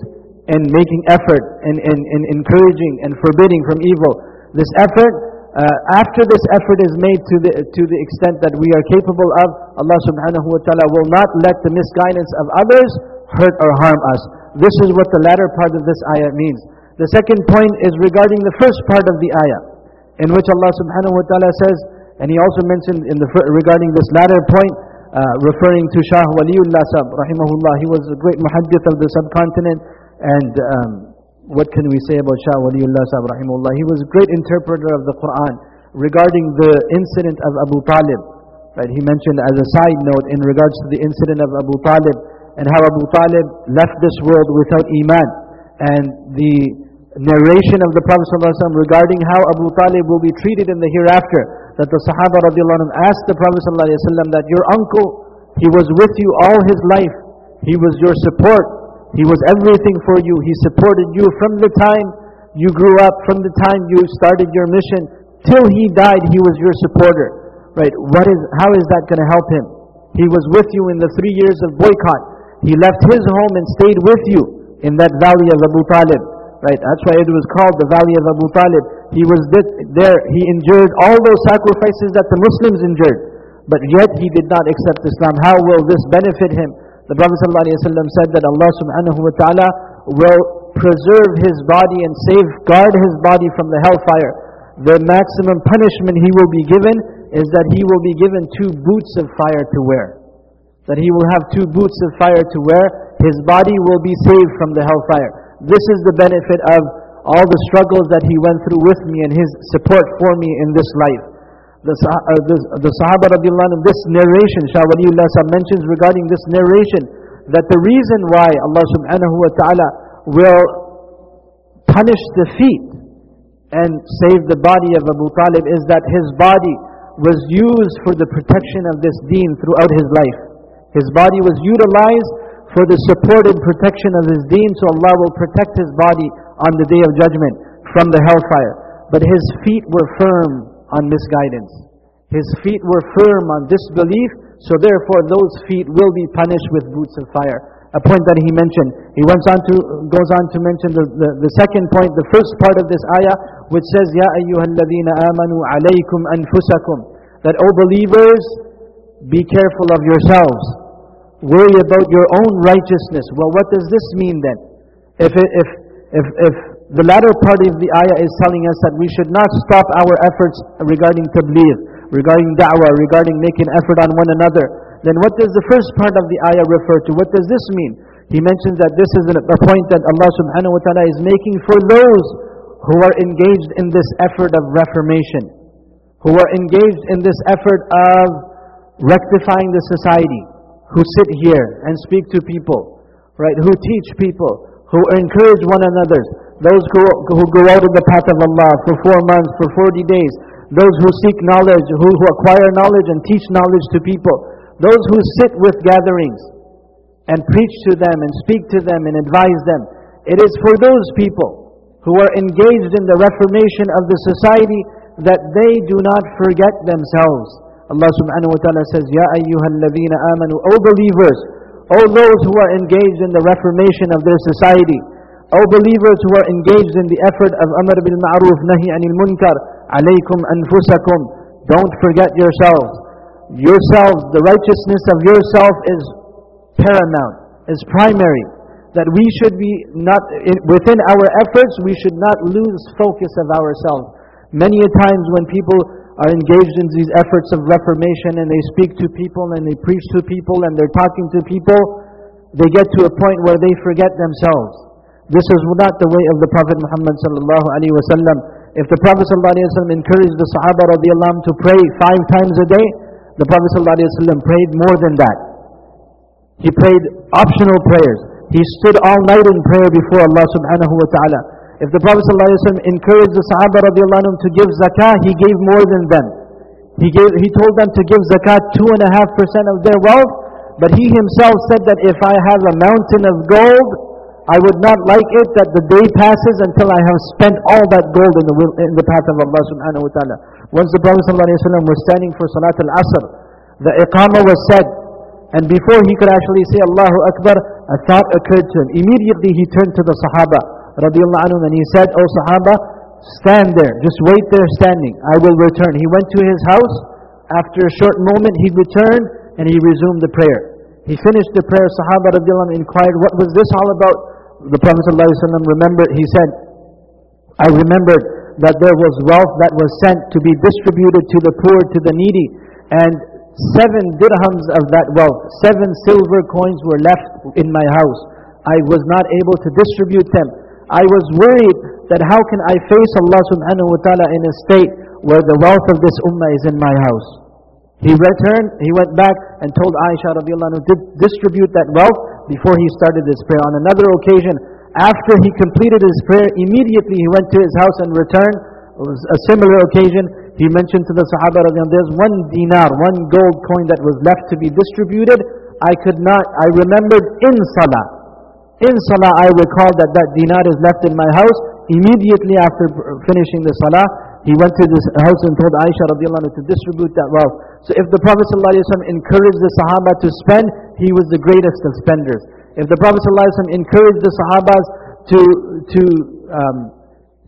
[SPEAKER 2] in making effort, in, in, in encouraging and forbidding from evil, this effort, uh, after this effort is made to the, to the extent that we are capable of, Allah subhanahu wa ta'ala will not let the misguidance of others hurt or harm us. This is what the latter part of this ayah means. The second point is regarding the first part of the ayah, in which Allah subhanahu wa ta'ala says, and he also mentioned in the, regarding this latter point, uh, referring to Shah Waliullah Sab, rahimahullah. He was a great muhaddith of the subcontinent, and um, what can we say about Shah Waliullah Sab, rahimahullah? He was a great interpreter of the Quran regarding the incident of Abu Talib. Right? He mentioned as a side note in regards to the incident of Abu Talib and how Abu Talib left this world without Iman. And the narration of the Prophet regarding how Abu Talib will be treated in the hereafter. That the Sahaba asked the Prophet that your uncle, he was with you all his life. He was your support. He was everything for you. He supported you from the time you grew up, from the time you started your mission, till he died, he was your supporter. Right? What is, how is that going to help him? He was with you in the three years of boycott. He left his home and stayed with you in that valley of Abu Talib. Right? That's why it was called the valley of Abu Talib. He was there, he endured all those sacrifices that the Muslims endured. But yet he did not accept Islam. How will this benefit him? The Prophet ﷺ said that Allah subhanahu wa ta'ala will preserve his body and safeguard his body from the hellfire. The maximum punishment he will be given is that he will be given two boots of fire to wear. That he will have two boots of fire to wear. His body will be saved from the hellfire. This is the benefit of all the struggles that he went through with me and his support for me in this life. The, uh, the, the Sahaba this narration, Shah Waliullah mentions regarding this narration, that the reason why Allah subhanahu wa ta'ala will punish the feet and save the body of Abu Talib is that his body was used for the protection of this deen throughout his life. His body was utilized for the support and protection of his deen, so Allah will protect his body on the day of judgment from the hellfire. But his feet were firm on misguidance. His feet were firm on disbelief, so therefore those feet will be punished with boots of fire. A point that he mentioned. He went on to, goes on to mention the, the, the second point, the first part of this ayah, which says, Ya ayyuhalladhina amanu alaykum anfusakum. That, O believers, be careful of yourselves worry about your own righteousness. Well, what does this mean then? If, if, if, if the latter part of the ayah is telling us that we should not stop our efforts regarding tabligh, regarding da'wah, regarding making effort on one another, then what does the first part of the ayah refer to? What does this mean? He mentions that this is a point that Allah subhanahu wa ta'ala is making for those who are engaged in this effort of reformation, who are engaged in this effort of rectifying the society who sit here and speak to people, right? Who teach people, who encourage one another. Those who, who go out in the path of Allah for four months, for 40 days. Those who seek knowledge, who, who acquire knowledge and teach knowledge to people. Those who sit with gatherings and preach to them and speak to them and advise them. It is for those people who are engaged in the reformation of the society that they do not forget themselves Allah subhanahu wa ta'ala says, Ya ayyuhalladhina amanu, O believers, O those who are engaged in the reformation of their society, O believers who are engaged in the effort of Amr bil Ma'ruf, Nahi anil Munkar, alaykum anfusakum, don't forget yourselves. Yourselves, the righteousness of yourself is paramount, is primary. That we should be not, within our efforts, we should not lose focus of ourselves. Many a times when people are engaged in these efforts of reformation and they speak to people and they preach to people and they're talking to people, they get to a point where they forget themselves. This is not the way of the Prophet Muhammad sallallahu alaihi wasallam. If the Prophet sallallahu alaihi wasallam encouraged the Sahaba radiallahu to pray five times a day, the Prophet sallallahu alaihi wasallam prayed more than that. He prayed optional prayers. He stood all night in prayer before Allah subhanahu wa ta'ala. If the Prophet ﷺ encouraged the Sahaba radiallahu to give zakah, he gave more than them. He, gave, he told them to give zakat 2.5% of their wealth, but he himself said that if I have a mountain of gold, I would not like it that the day passes until I have spent all that gold in the, in the path of Allah subhanahu wa ta'ala. Once the Prophet ﷺ was standing for Salat al-Asr, the iqamah was said, and before he could actually say Allahu Akbar, a thought occurred to him. Immediately he turned to the Sahaba radiallahu and he said, O Sahaba, stand there, just wait there standing, I will return. He went to his house, after a short moment he returned, and he resumed the prayer. He finished the prayer, Sahaba radiallahu anhu inquired, what was this all about? The Prophet ﷺ remembered, he said, I remembered that there was wealth that was sent to be distributed to the poor, to the needy, and seven dirhams of that wealth, seven silver coins were left in my house. I was not able to distribute them. I was worried that how can I face Allah subhanahu wa ta'ala in a state where the wealth of this ummah is in my house. He returned, he went back and told Aisha radiallahu anhu distribute that wealth before he started his prayer. On another occasion, after he completed his prayer, immediately he went to his house and returned. It was a similar occasion. He mentioned to the Sahaba there's one dinar, one gold coin that was left to be distributed. I could not, I remembered in salah. In salah, I recall that that dinar is left in my house. Immediately after finishing the salah, he went to this house and told Aisha radiallahu to distribute that wealth. So if the Prophet ﷺ encouraged the Sahaba to spend, he was the greatest of spenders. If the Prophet ﷺ encouraged the Sahabas to, to, um,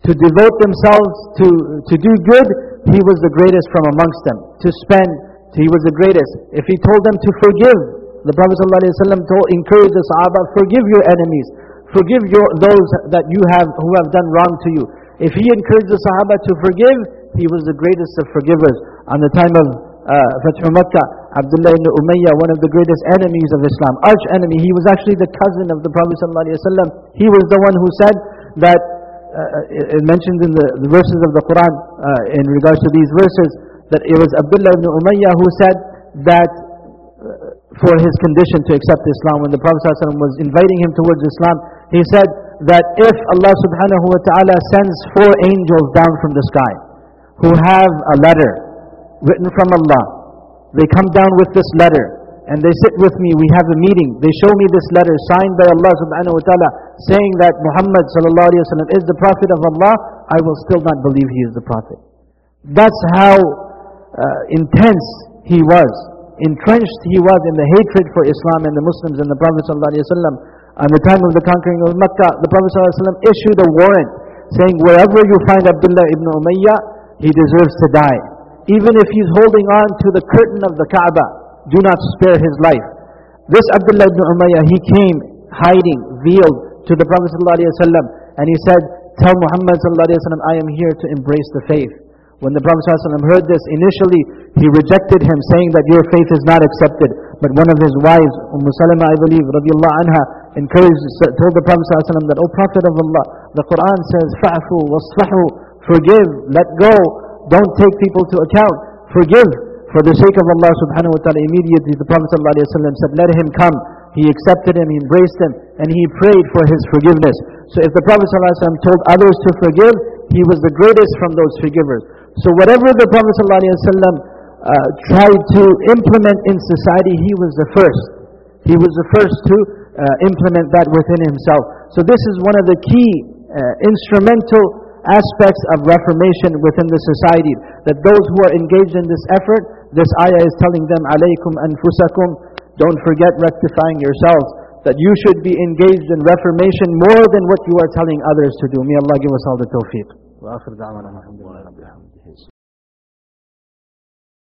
[SPEAKER 2] to devote themselves to, to do good, he was the greatest from amongst them. To spend, he was the greatest. If he told them to forgive, the Prophet ﷺ told, encouraged the Sahaba, forgive your enemies. Forgive your, those that you have, who have done wrong to you. If he encouraged the Sahaba to forgive, he was the greatest of forgivers. On the time of uh, Fatih Makkah, Abdullah ibn Umayyah, one of the greatest enemies of Islam, arch enemy, he was actually the cousin of the Prophet ﷺ. He was the one who said that, uh, it mentioned in the, the, verses of the Quran, uh, in regards to these verses, that it was Abdullah ibn Umayyah who said that for his condition to accept Islam. When the Prophet ﷺ was inviting him towards Islam, he said that if Allah subhanahu wa ta'ala sends four angels down from the sky who have a letter written from Allah, they come down with this letter and they sit with me, we have a meeting, they show me this letter signed by Allah subhanahu wa ta'ala saying that Muhammad sallallahu alayhi wa is the Prophet of Allah, I will still not believe he is the Prophet. That's how uh, intense he was entrenched he was in the hatred for Islam and the Muslims and the Prophet ﷺ. On the time of the conquering of Mecca, the Prophet ﷺ issued a warrant saying, wherever you find Abdullah ibn Umayyah, he deserves to die Even if he's holding on to the curtain of the Kaaba, do not spare his life. This Abdullah ibn Umayyah, he came hiding, veiled to the Prophet ﷺ and he said, tell Muhammad ﷺ, I am here to embrace the faith. When the Prophet ﷺ heard this, initially he rejected him, saying that your faith is not accepted. But one of his wives, Umm Salama, I believe, radiallahu anha, encouraged, told the Prophet ﷺ that, O Prophet of Allah, the Quran says, فَعْفُوا وَاصْفَحُوا Forgive, let go, don't take people to account. Forgive, for the sake of Allah subhanahu wa ta'ala. Immediately the Prophet ﷺ said, let him come. He accepted him, he embraced him, and he prayed for his forgiveness. So if the Prophet ﷺ told others to forgive, he was the greatest from those forgivers. So whatever the Prophet ﷺ uh, tried to implement in society, he was the first. He was the first to uh, implement that within himself. So this is one of the key uh, instrumental aspects of reformation within the society. That those who are engaged in this effort, this ayah is telling them, alaykum anfusakum, don't forget rectifying yourselves. That you should be engaged in reformation more than what you are telling others to do. May Allah give us all the tawfiq.